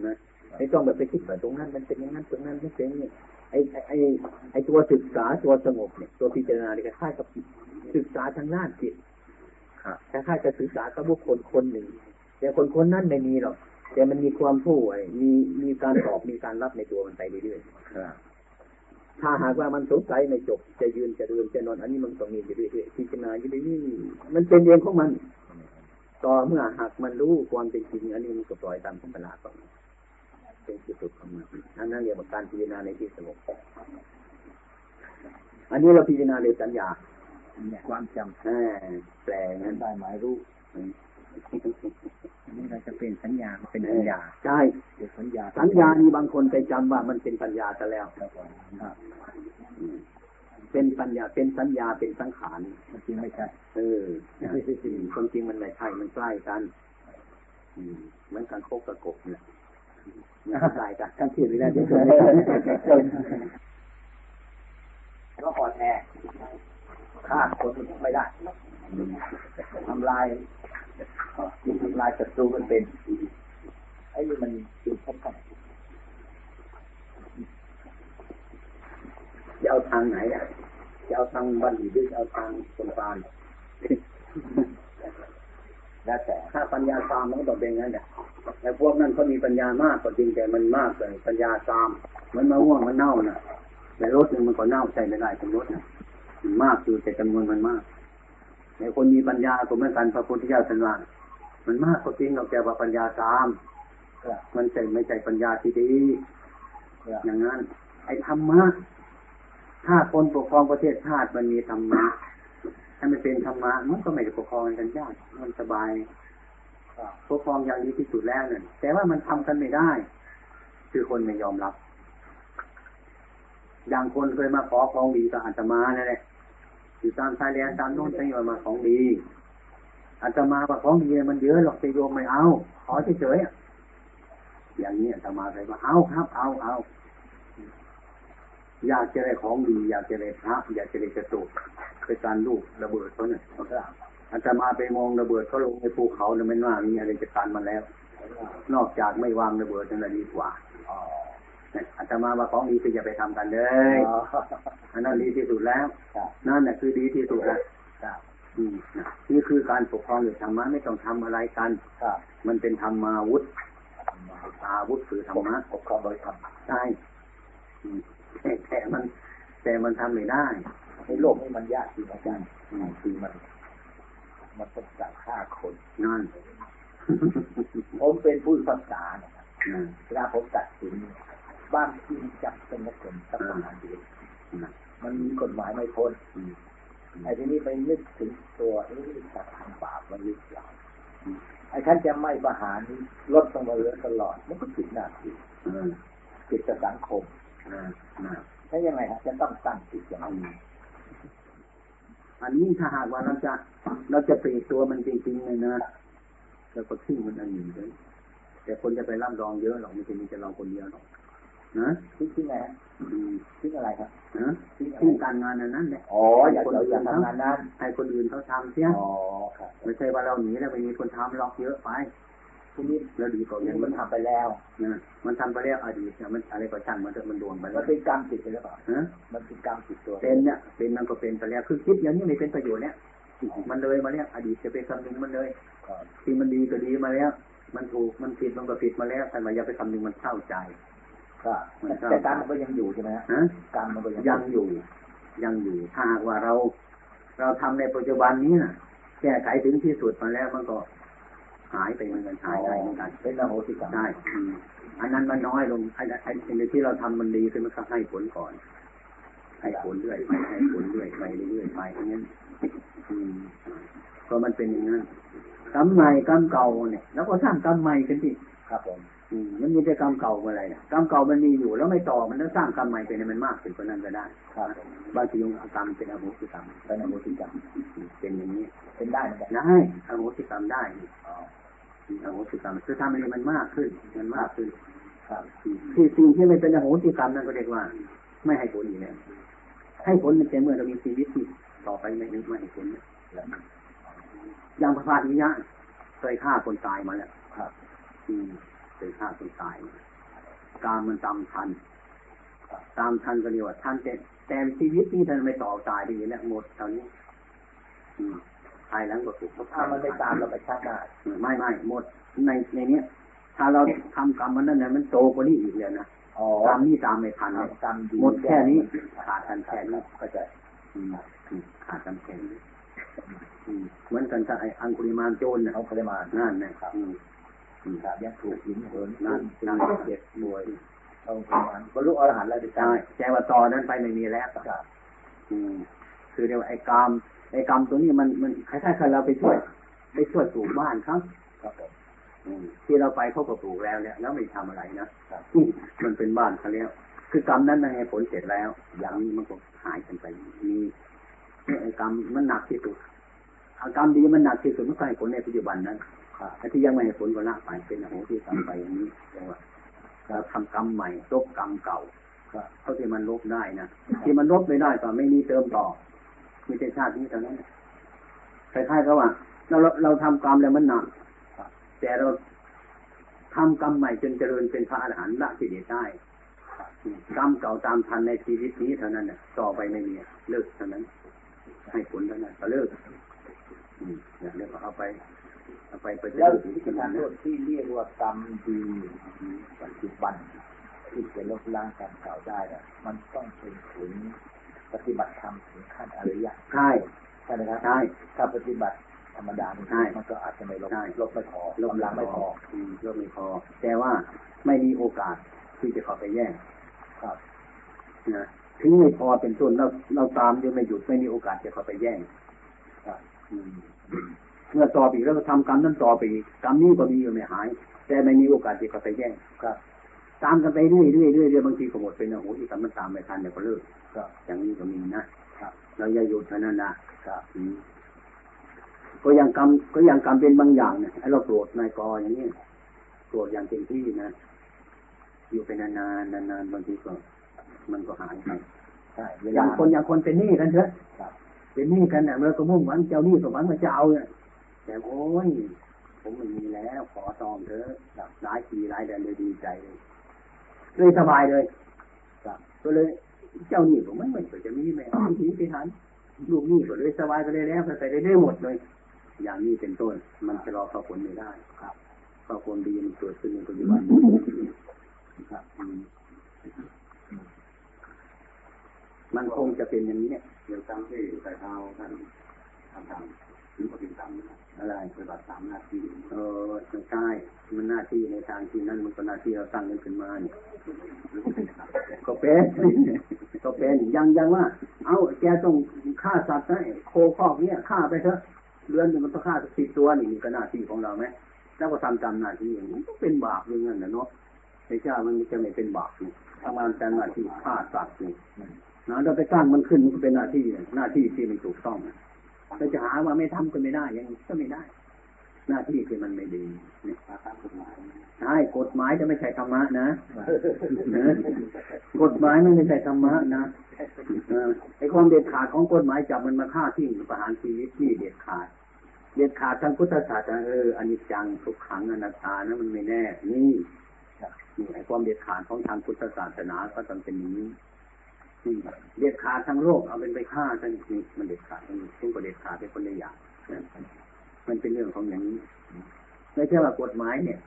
Speaker 1: นะไม่ต้องแบบไปคิดว่าตรงนั้นมันเป็นอย่างนั้นตรงนั้นไม่เป็นอย่างนี้ ไอ้ไอ้ไอ้ตัวศึกษาตัวสงบเนี่ยตัวพิจารณาเนี่ยคล้ายกับศึกษาทางด้านจิตคล้ายๆกับศึกษากับบุคคลคนหนึ่ง แต่คนคนนั้นไม่มีหรอกแต่มันมีความผู้ไอ้มีมีการตอบมีการรับในตัวมันไปเรื่อยๆถ้าหากว่ามันสงสัยไม่จบ จะยืนจะเดินจะนอนอันนี้มันต้องมีอยู่เรื่อยๆพิจารณาอยู่เรื่อยๆมันเป็นเองของมัน ต่อเมื่อหากมันรู้ความเป็นจริงอันนี้มันก็ปล่อยตามธรรมชาติของมัน เป็นที่สุดของมันอันนั้นเรียกว่าการพิจารณาในที่สงบอันนี้เราพิจารณาในสัญญา
Speaker 4: ความจำ
Speaker 1: แแปลงั้น
Speaker 4: ได้หมายรู้อันนี้เราจะเป็นสัญญาเป็นปัญญา
Speaker 1: ใช่
Speaker 4: เป็นสัญญา
Speaker 1: สัญญานี่บางคนไปจำว่ามันเป็นปัญญาซะแล้ว
Speaker 4: ครับผมครับ
Speaker 1: เป็นปัญญาเป็นสัญญาเป็นสังขาร
Speaker 4: มันจริงไม่ใช่
Speaker 1: เออความจริงมันไม่ใช่มันใกล้กันอืมเหมือนการโคกกระกบเนี่ย มันใกล้กัน
Speaker 4: ท่านเทียบไม่ได้เดี๋ยวก็อ่อนแอฆ่าคนไม่ได้ทำลายทำลายศัตรูมันเป็นไอ้นี่มันจุดพบกัน
Speaker 1: จะเอาทางไหนอะจะเอาทางบัณฑิตหรือจะเอาทางคนปาน
Speaker 4: แล้วแต่
Speaker 1: ถ้าปัญญาตามมันก็ต้องเป็นงั้นแหละแต่พวกนั้นเขามีปัญญามากก็จริงแต่มันมากเลยปัญญาตาม มันมาห่วงมันเน่าน่ะแต่รถหนึ่งมันก็เน่าใช่ไม่ได้เป็นรถน่ะมันมากคือแต่จำนวนมันมากในคนมีปัญญาก็เหมือนกันพระพุทธเจ้าท่านว่ามันมากก็จริงเราแต่ว่าปัญญาตามมันใช่ไม่ใช่ปัญญาที่ดีอย่างนั้น ไอ้ธรรมะถ้าคนปกครองประเทศชาติมันมีธรรมะ ถ้าไม่เป็นธรรมะมันก็ไม่ได้ปกครองกันยากมันสบายปกครองอย่างดีที่สุดแล้วเนี่ยแต่ว่ามันทำกันไม่ได้ คือคนไม่ยอมรับ อย่างคนเคยมาขอของดีกับอาตมานั่นแหละอยู่ตามชายแดนตามโน้นจะยอมมาของดีอาตมาว่าของดีมันเยอะหรอกจะโยมไม่เอา ขอเฉยๆอย่างนี้อาตมาเลยว่าเอาครับ เอาเอาอยากจะได้ของดี อยากจะได้พระอยากจะได้กระตุก ไปการลูกระเบิดเขาเนี่ยอาตมาไปมองระเบิดเขาลงในภูเขาเนี่ยมันว่ามีอะไรจะการมาแล้ว นอกจากไม่วางระเบิดนั่นแหละดีกว่าอาตมาว่าของดีก็อย่าไปทำกันเลยอันนั้นดีที่สุดแล้วนั่นแหละคือดีที่สุดแล้วนี่คือการปกครองหรือธรรมะไม่ต้องทำอะไรกันมันเป็นธรรมาวุธอาวุธคือธรรมะ
Speaker 4: ปกครองโดยธรรม
Speaker 1: ใช่แต่แต่มัน แต่มันทำไม่ได้
Speaker 4: ในโลกนี้มันยากจริงอาจารย์คือมัน มันต้องการฆ่าคน
Speaker 1: นั่น
Speaker 4: ผมเป็นผู้ภาษานะครับ
Speaker 1: นั่น
Speaker 4: เวลาผมตัดสินบ้านที่จับเป็นนักคนสักประมาณเดียว
Speaker 1: นั่น
Speaker 4: มันมีกฎหมายไม่พ้น
Speaker 1: อืม
Speaker 4: ไอ้ที่นี่ไปนึกถึงตัวเอ้ยจะทำบาปมันหรือเปล่าไอ้ท่านจะไม่ประหารลดต้องมาเหลือตลอด มันก็ผิดหน้าที่
Speaker 1: เออ
Speaker 4: ผิดต่อสังคม
Speaker 1: นั่นนั่น
Speaker 4: ใช่ยังไงฮะจะต้องตั้งจิตอย่างนี้
Speaker 1: อันนี้ถ้าหากว่าเราจะเราจะเปรียบตัวมันจริงๆเลยนะแล้วก็ทิ้งมันอันหนึ่งเลยแต่คนจะไปรับรองเยอะหรอกไม่ใช่มีแต่เราคนเดียวหรอกนะ
Speaker 4: ทิ้งทิ้งไงฮะ
Speaker 1: อืม
Speaker 4: ทิ้งอะไรครับ
Speaker 1: นะทิ้งการงานอันนั้นแหละ
Speaker 4: อ๋ออยากเราอยากทำงานนั้น
Speaker 1: ให้คนอื่นเขาทำเสีย
Speaker 4: อ๋อครับ
Speaker 1: ไม่ใช่ว่าเราหนีแล้วไม่มีคนทำหรอกเยอะไป
Speaker 4: ทีนี้
Speaker 1: แล้วดีกว่าอ
Speaker 4: นี่
Speaker 1: ย่าง
Speaker 4: มัน
Speaker 1: นี้
Speaker 4: ทำไปแล้ว
Speaker 1: นะมันทำไปแล้วอดีตเนี่ยมันอะไรก็ช่างมันเถอะมันโดนไปแล้
Speaker 4: มั
Speaker 1: วน
Speaker 4: เป็นกรรมติดไปหรือเปล่า
Speaker 1: ฮะ
Speaker 4: มันเป็นกรรมติดตัว
Speaker 1: เป็นเนี่ยเป็นมันก็เป็นไปแล้วคือคิดอย่างนี้ไม่เป็นประโยชน์เนี่ยมันเลยมาแล้วอดีตจะเป็นคำนึงมันเลย
Speaker 4: ครับ
Speaker 1: ที่มันดีก็ดีมาแล้ว มันถูกมันผิดมันก็ผิดมาแล้วแต่ว่าอย่าไปคำนึงมันเศร้าใจ
Speaker 4: ครับแต่กรรมมันก็ยังอยู่ใช่ไหมฮะ
Speaker 1: ฮะ
Speaker 4: กรรมมันก็ยัง
Speaker 1: ยังอยู่ ยังอยู่ถ้าหากว่าเรา เราทำในปัจจุบันนี้นะแก้ไขถึงที่สุดมาแล้วมันก็ หายไปเหมือนกันหายได้เหมือนกัน
Speaker 4: เป็นอโหสิกรรม
Speaker 1: ได้อืมอันนั้นมันน้อยลงไอ้ไอ้ไอ้ที่เราทำมันดีขึ้นมันก็ให้ผลก่อน ให้ผลเรื่อยไปให้ผลเรื่อยไปเรื่อยไปอย่างนั้นอืมก็มันเป็นอย่างนั้นกรรมใหม่กรรมเก่าเนี่ย แล้วก็สร้างกรรมใหม่กันที่
Speaker 4: ครับผม
Speaker 1: อืมมันมีแต่กรรมเก่าเมื่อไหรเนี่ยกรรมเก่ามันมีอยู่แล้วไม่ต่อมันต้องสร้างกรรมใหม่เป็นให้มันมากขึ้นกว่านั้นก็ได้
Speaker 4: ครับผม
Speaker 1: บางทียงกรรมเป็นอโหสิกรรม
Speaker 4: เป็นอโหสิกรรม
Speaker 1: เป็นอย่างนี้
Speaker 4: เป็นได้เหมือนกัน
Speaker 1: ได้อโหสิกรรมได้
Speaker 4: อ๋อ
Speaker 1: อโหสิกรรมคือทำให้มันมากขึ้น มันมากขึ้นที่สิ่งที่ไม่เป็นอโหสิกรรมนั่นก็เรียกว่า ไม่ให้ผลอีกแล้วให้ผลแต่เมื่อเรามีชีวิตที่ต่อไปไม่ไม่ให้ผลอย่างพระพาธิยะเคยฆ่าคนตายมาแล้วครับอืมเคยฆ่าคนตายมาการมันตามทันตามทันก็เรียกว่าทันแต่แต่ชีวิตนี้ท่านไม่ต่อตายไปอยู่แล้วหมดตอนนี้ อืมภายหลังก็ถูกเขา
Speaker 4: ถ้ามันไม่ตามเราไปชักได้
Speaker 1: ไม่ไม่หมดในในเนี้ยถ้าเราทำกรรมมันนั่นเนี่ยมันโตกว่านี้อีกเลยนะ
Speaker 4: อ๋อก
Speaker 1: รรมนี่ตามไม่ทันเลย
Speaker 4: กรรมดี
Speaker 1: หมดแค่นี้ขาดกันแค่นี้
Speaker 4: ก็จะ
Speaker 1: อืมอืมขาดกันแค่นี้อืมเหมือนกันกับไอ้อังคุริมานโจรน่ะ
Speaker 4: เอาปริมาณ
Speaker 1: นั่นนะอืม
Speaker 4: ครับยังถูกหินเหิน
Speaker 1: นั่
Speaker 4: นั่
Speaker 1: น
Speaker 4: น
Speaker 1: นั่น
Speaker 4: เจ็บป่วยเอาปริมาณบรรลุอรหันต์แล้วดิ
Speaker 1: ใช่แต่ว่าต่อนั้นไปไม่มีแล้ว
Speaker 4: ครับ
Speaker 1: อืมคือเรียกว่าไอ้กรรม ไอ้กรรมตัวนี้มันมันคล้ายๆกับเราไปช่วยไปช่วยปลูกบ้านครับ
Speaker 4: ครับผม
Speaker 1: อืมที่เราไปเขาก็ปลูกแล้วเนี่ยแล้วไม่ทำอะไรนะอืมมันเป็นบ้านเขาแล้ว คือกรรมนั้นมันให้ผลเสร็จแล้ว อย่างนี้มันก็หายกันไปมีไอ้กรรมมันหนักที่สุดอากรรมดีมันหนักที่สุดมันก็ให้ผลในปัจจุบันนั้นไอ้ที่ยังไม่ให้ผลก็ละไปเป็นอโหสิกรรมไปอย่างนี้เรียกว่าเราทำกรรมใหม่ลบกรรมเก่าเท่าที่มันลบได้นะที่มันลบไม่ได้ก็ไม่มีเติมต่อ ไม่ใช่ชาตินี้เท่านั้นคล้ายๆกับว่า เราเราเราทำกรรมแล้วมันหนักแต่เราทำกรรมใหม่จนเจริญเป็นพระอรหันต์ละกิเลสได้กรรมเก่าตามทันในชีวิตนี้เท่านั้นน่ะต่อไปไม่มีเลิกเท่านั้น ให้ผลเท่านั้นก็เลิกอืมเนี่ยเดี๋ยวก็เอาไปเอาไปไปเจ
Speaker 4: แล้ว
Speaker 1: ริญ
Speaker 4: วิธีการโทษที่เรียกว่ากรรมดีปัจจุบันที่จะลบล้างกรรมเก่าได้เนี่ยมันต้องเป็นถึง ปฏิบัติธรรมถึงขั้นอริยะ
Speaker 1: ใช่
Speaker 4: ใช่ไหมครับ
Speaker 1: ใช่
Speaker 4: ถ้าปฏิบัติธรรมดา
Speaker 1: ใช่
Speaker 4: มันก็อาจจะไม่ลบ
Speaker 1: ใช่
Speaker 4: ลบไม่พอ
Speaker 1: ลบ
Speaker 4: กำลังไม่พอ
Speaker 1: อืมลบไม่พอ แต่ว่าไม่มีโอกาสที่จะเข้าไปแย่ง
Speaker 4: ครับ
Speaker 1: นะถึงไม่พอเป็นต้นเราเราตามยังไม่หยุดไม่มีโอกาสจะเข้าไปแย่ง
Speaker 4: ครับ
Speaker 1: อืมเมื่อต่อไปอีกแล้วก็ทำกรรมนั้นต่อไปอีกกรรมนี้ก็มีอยู่ไม่หาย แต่ไม่มีโอกาสที่เข้าไปแย่ง
Speaker 4: ครับ
Speaker 1: ตามกันไปเรื่อยๆเรื่อยๆเรื่อยๆบางทีก็หมดเป็นโอ้โหที่กรรมมันตามไม่ทันเนี่ยก็เลิก
Speaker 4: ครับ
Speaker 1: อย่างนี้ก็มีนะครับเราอย่าหยุดเท่านั้นนะครับอืมก็ยังกรรมก็ยังกรรมเป็นบางอย่างเนี่ยไอ้เราโกรธนายกออย่างนี้โกรธอย่างเต็มที่นะอยู่ไปนานๆนานๆบางทีก็มันก็หายไป
Speaker 4: ใช่เว
Speaker 1: อ
Speaker 4: ลา
Speaker 1: ย่างคนอย่างคนเป็นหนี้กันเถอะ
Speaker 4: ครับ
Speaker 1: เป็นหนี้กันเนี่ยเราก็มุ่งหวังเจ้าหนี้สมหวังมาจะเอาเนี่ยแต่โอ้ยผมไม่มีแล้ว ขอตอมเถอะแบบหลายปีหลายเดือนเลยดีใจเลย เลยสบายเลยครับก็เลย เจ้าหนี้ผมไม่ไม่เคยจะมีแม่เอาทีไปทันลูกหนี้ก็เลยสบายไปเลยแล้วไปไปได้หมดเลย อย่างนี้เป็นต้น มันจะรอเข้าผลไม่ได้ครับเข้าผลดีมันเกิดขึ้นในปัจจุบันครับอืมมันคงจะเป็นอย่างนี้เนี่ย
Speaker 6: เดี๋ยวตามที่ใส่เท้าท่านทำ ตามถึงปฏิบัตินะ
Speaker 1: อะไร
Speaker 6: ปฏิบัติตามหน้าที่
Speaker 1: เออไม่ใช่มันหน้าที่ในทางที่นั่นมันก็หน้าที่เราตั้งกันขึ้นมาเนี่ยก็เป็นก็เป็นยังยังว่า เอาแกต้องฆ่าสัตว์นะโคคอกเนี่ยฆ่าไปเถอะเรือนมันต้องฆ่าสิบตัวนี่นี่ก็หน้าที่ของเราไหมแล้วก็ทำตามหน้าที่อย่างนี้ก็เป็นบาปเรื่องนั้นนะเนาะไม่ใช่มันจะไม่เป็นบาปนี่ทำงานตามหน้าที่ฆ่าสัตว์นี่นะเราไปสร้างมันขึ้นมันก็เป็นหน้าที่หน้าที่ที่มันถูกต้องนะ เราจะหาว่าไม่ทำก็ไม่ได้ยังก็ไม่ได้ หน้าที่คือมันไม่ดีเนี่ย
Speaker 6: ตามกฎหมาย
Speaker 1: ใช่กฎหมายจะไม่ใช่ธรรมะนะนะกฎหมายไม่ใช่ธรรมะนะเออไอ้ความเด็ดขาดของกฎหมายจับมันมาฆ่าทิ้งประหารชีวิตนี่เด็ดขาด เด็ดขาดทางพุทธศาสนาเอออนิจจังทุกขังอนัตตานะมันไม่แน่ นี่นี่ไอ้ความเด็ดขาดของทางพุทธศาสนาก็ต้องเป็นอย่างนี้นี่ เด็ดขาดทางโลกเอาเป็นไปฆ่าทั้งนี้มันเด็ดขาดทั้งนี้ซึ่งก็เด็ดขาดเป็นคนละอย่างมันเป็นเรื่องของอย่างนี้ไม่ใช่ว่ากฎหมายเนี่ย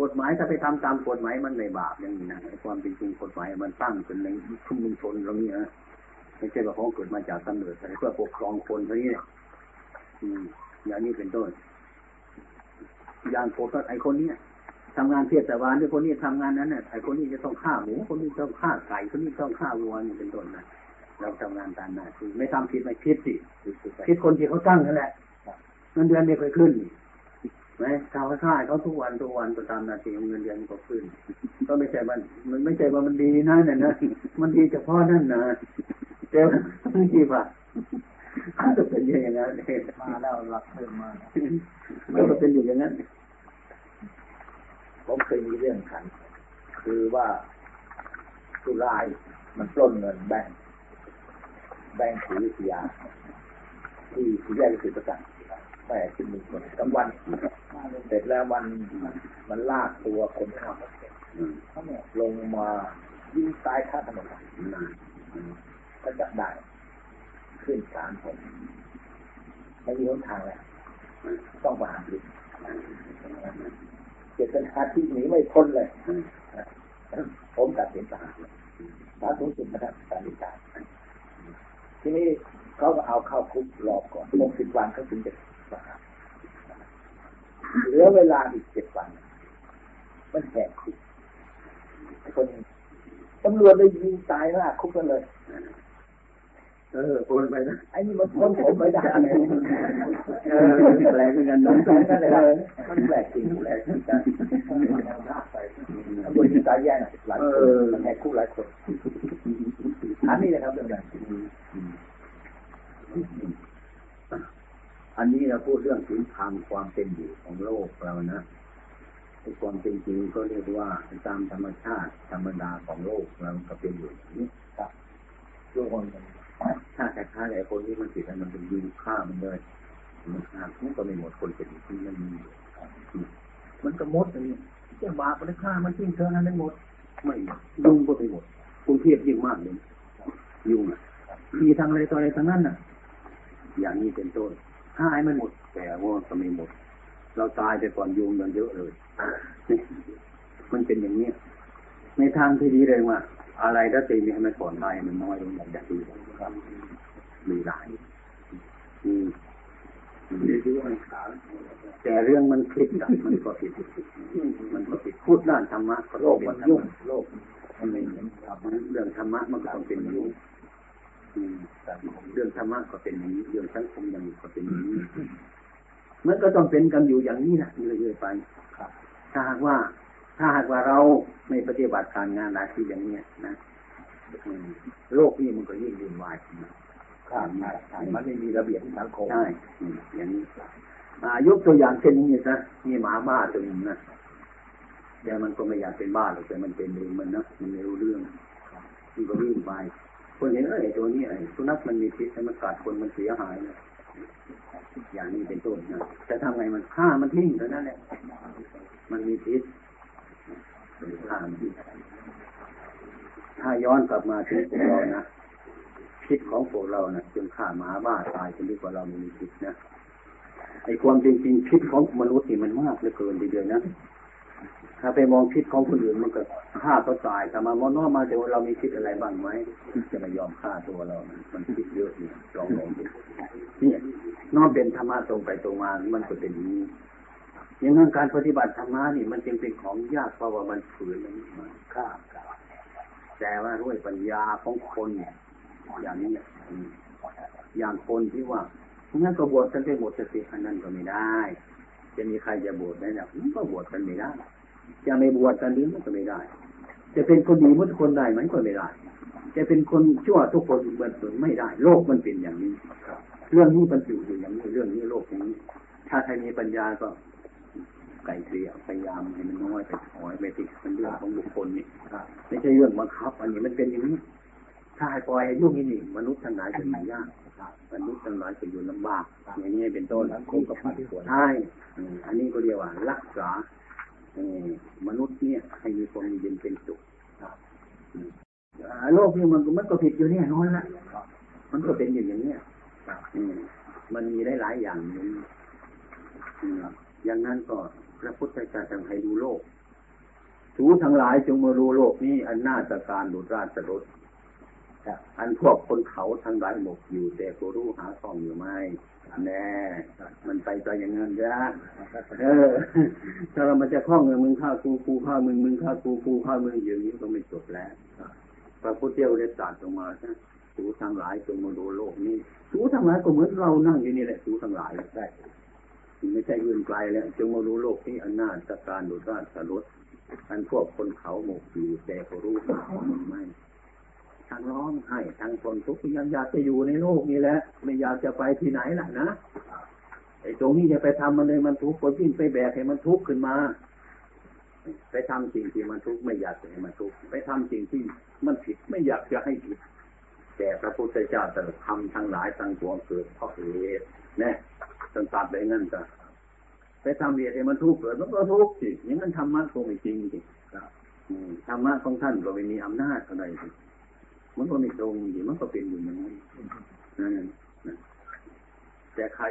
Speaker 1: กฎหมายถ้าไปทำตามกฎหมายมันไม่บาปอย่างนี้นะความเป็นจริงกฎหมายมันตั้งขึ้นในชุมนุมชนตรงนี้นะไม่ใช่ว่าของเกิดมาจากกำเนิดแต่เพื่อปกครองคนเท่านี้เนี่ยอย่างนี้เป็นต้นอย่างโกก็ไอ้คนเนี้ย ทำงานเทียบแต่วานด้วยคนนี้ทำงานนั้นน่ะไอ้คนนี้จะต้องฆ่าหมูคนนี้ต้องฆ่าไก่คนนี้ต้องฆ่าวัวนี่เป็นต้นนะเราทำงานตามหน้าที่ไม่ทำผิดไม่ผิดสิผิดคนที่เขาตั้งนั่นแหละเงินเดือนไม่เคยขึ้นนี่ไหมชาวค่ายเขาทุกวันทุกวันก็ตามนาทีเงินเดือนก็ขึ้น ก็ไม่ใช่มันมันไม่ใช่ว่ามันดีนะเนี่ยนะมันดีเฉพาะนั่นนะแต่ว่าไม่ดีป่ะก็เป็นอย่างนั้นเอง
Speaker 4: มาแล้วรับเพิ่มมา
Speaker 1: มันก็เป็นอย่างนั้น
Speaker 4: ผมเคยมีเรื่องขัน คือว่าผู้ร้ายมันปล้นเงินแบงค์แบงค์ถือวิทยาที่ที่แยกสิประกันแม่ที่มีคนกลางวัน เสร็จแล้วมันมันลากตัวคนขับเขาเนี่ยลงมายิงตายข้าถนนก็จับได้ ขึ้นศาลผมไม่มีหนทางแล้วต้องประหารชีวิต เจตนาที่หนีไม่พ้นเลยผมตัดสินประหารศาลสูงสุดนะครับศาลฎีกาทีนี้เขาก็เอาเข้าคุกรอบก่อนหกสิบวันเขาถึงจะประหารเหลือเวลาอีกเจ็ดวัน มันแหกคุกคนตำรวจเลยยิงตายหน้าคุกกันเลย
Speaker 1: เออโอนไปนะ
Speaker 4: ไอ้นี่มันพ้นผมไม่ได้เลย
Speaker 1: เออแปลกเหมือนกันนะ
Speaker 4: นั่นแหละมันแปลกจริงแปลกจริงจังตำรวจยิงตายแย่น่ะหลายคนมันแหกคุกหลายคนอันนี้นะครับเรื่องนั้น
Speaker 1: อันนี้เราพูดเรื่องถึงทางความเป็นอยู่ของโลกเรานะไอ้ความเป็นจริงก็เรียกว่าตามธรรมชาติธรรมดาของโลกเราก็เป็นอยู่อย่างนี้
Speaker 4: ทุกคน
Speaker 1: ถ้ายไอ้คนนี้มันติดอะไรมันเป็นยิงฆ่ามันเลยมันฆ่ามันก็ไม่หมดคนเป็นที่มันมีมันก็มดอันนี้จะบาปมันฆ่ามันทิ้งเธอนั้นไม่หมด ไม่มดยุงก็ไม่หมดคุณเทียบยิ่งมากเลยยุงอะมีทางอะไรต่ออะไรทางนั้นน่ะ อย่างนี้เป็นต้นหายไม่หมด แต่ว่าก็ไม่หมด เราตายไปก่อนยุงมันเยอะเลยมันเป็นอย่างนี้ในทางที่ดีเลยว่า อะไรก็ตีมีให้มันก่อนตายมันน้อยลงอย่างดีครับ มีหลายมีมันเรียกว่าแต่เรื่องมันผิดอะมันก็ผิดมันก็ผิดพูดด้านธรรมะก็
Speaker 4: โล
Speaker 1: ต้อง
Speaker 4: ก
Speaker 1: เป็
Speaker 4: มันน
Speaker 1: ธรร
Speaker 4: ยุ่ง
Speaker 1: มะ
Speaker 4: โลกมันไม่เหมือนธรรมะ
Speaker 1: เรื่องธรรมะมันก็ต้องเป็นอย่างนี้อืมเรื่องธรรมะก็เป็นอย่างนี้เรื่องสังคมอย่างนี้ก็เป็นอย่างนี้มันก็ต้องเป็นกันอยู่อย่างนี้นะเรื่อยๆไปถ้าหากว่า ถ้าหากว่าเราไม่ปฏิบัติการงานหน้าที่อย่างเนี้ยนะอืมโลกนี้มันก็ยิ่งวุ่นวายขึ้นมา
Speaker 4: ข้ามมามันไม่มีระเบียบสังคม
Speaker 1: ใช่อืมอย่างนี้อ่ายกตัวอย่างเช่นนี้ซะมีหมาบ้าตัวหนึ่งนะแต่มันก็ไม่อยากเป็นบ้าหรอกแต่มันเป็นเองมันนะมันไม่รู้เรื่องมันก็วิ่งไปคนเห็นเอ้ยตัวนี้ไอ้สุนัขมันมีพิษให้มันกัดคนมันเสียหายนะอย่างนี้เป็นต้นนะแต่ทำไงมันฆ่ามันทิ้งเท่านั้นแหละมันมีพิษฆ่ามันทิ้งถ้าย้อนกลับมาถึงพวกเรานะ พิษของพวกเรานะ่ะจนฆ่าหมาบ้าตายจนดีกว่าเราไม่มีพิษนะไอ้ความจริงจริงพิษของมนุษย์นี่มันมากเหลือเกินทีเดียวนะถ้าไปมองพิษของคนอื่นมันก็ฆ่าก็ตายแต่มามองนอกมาเดี๋ยวเรามีพิษอะไรบ้างไหมที่จะไม่ยอมฆ่าตัวเรานะมันพิษเยอะนี่ลองลองดูเนี่ยนอกเป็นธรรมะตรงไปตรงมามันก็เป็นนี้อย่างนั้นการปฏิบัติธรรมะนี่มันจึงเป็นของยากเพราะว่ามันฝืนมันมาฆ่าแต่ว่าด้วยปัญญาของคนเนี่ย อย่างนี้อืมอย่างคนที่ว่างั้นก็บวชกันไปหมดสติอันนั้นก็ไม่ได้ จะมีใครจะบวชได้เนี่ยมันก็บวชกันไม่ได้จะไม่บวชกันนี้มันก็ไม่ได้ จะเป็นคนดีหมดคนได้มันก็ไม่ได้ จะเป็นคนชั่วทุกคนเหมือนไม่ได้ โลกมันเป็นอย่างนี้เรื่องนี้มันอยู่อยู่อย่างนี้เรื่องนี้โลกอย่างนี้ ถ้าใครมีปัญญาก็ไก่เกลี่ยพยายามให้มันน้อยไปถอยไปติดเป็นเรื่องของบุคคลนี่ไม่ใช่เรื่องบังคับ อันนี้มันเป็นอย่างนี้ ถ้าให้ปล่อยให้ยุ่งนี่มนุษย์ทั้งหลายจะอยู่ยากมนุษย์ทั้งหลายจะอยู่ลำบาก อย่างนี้เป็นต้น
Speaker 4: สังคมก็ผันผวน
Speaker 1: ใช่อันนี้ก็เรียกว่า รักษาเอ่อมนุษย์เนี่ย ให้มีความเย็นเป็นสุขโลกนี้มันมันก็ผิดอยู่แน่นอนละมันก็เป็นอย่างนี้ยมันมีได้หลายอย่างอยู่อืมอย่างนั้นก็พระพุทธเจ้าจังให้ดูโลกทูทั้งหลายจงมาดูโลกนี้อันน่าตะการดุจราชรถ อันพวกคนเขาทั้งหลายหมกอยู่ แต่ก็รู้หาช่องอยู่ไหมแน่ มันไปไปอย่างนั้นยะเออถ้าเรามันจะคล้องเงินมึงฆ่ากูกูฆ่ามึงมึงฆ่ากูกูฆ่ามึงอย่างนี้ก็ไม่จบแล้วพระพุทธเจ้าได้ตรัสออกมาใช่สูทั้งหลายจงมาดูโลกนี้สูทั้งหลายก็เหมือนเรานั่งอยู่นี่แหละสูทั้งหลายใช่ไม่ใช่อื่นไกลแล้วจงมาดูโลกนี้อันน่าตะการดุราชรถอันพวกคนเขาหมกอยู่แต่ก็รู้หาช่องอยู่ไหม ทางร้องไห้ทางคนทุกข์ยังอยากจะอยู่ในโลกนี้แหละไม่อยากจะไปที่ไหนล่ะนะไอ้ตรงนี้จะไปทำมันเลยมันทุกข์คนยิ่งไปแบกให้มันทุกข์ขึ้นมา ไปทำสิ่งที่มันทุกข์ไม่อยากจะให้มันทุกข์ไปทำสิ่งที่มันผิดไม่อยากจะให้ผิดแต่พระพุทธเจ้าตรัสทำทั้งหลายทั้งปวงเกิดเพราะเหตุนะจนตัดไปงั้นจ้ะไปทำเหตุให้มันทุกข์เกิดมันก็ทุกข์สิอย่างนั้นธรรมะคงไม่จริงสิธรรมะของท่านก็ไม่มีอำนาจอะไรสิ มันก็ไม่ตรงสิมันก็เป็นอยู่อย่างนั้นแต่ใคร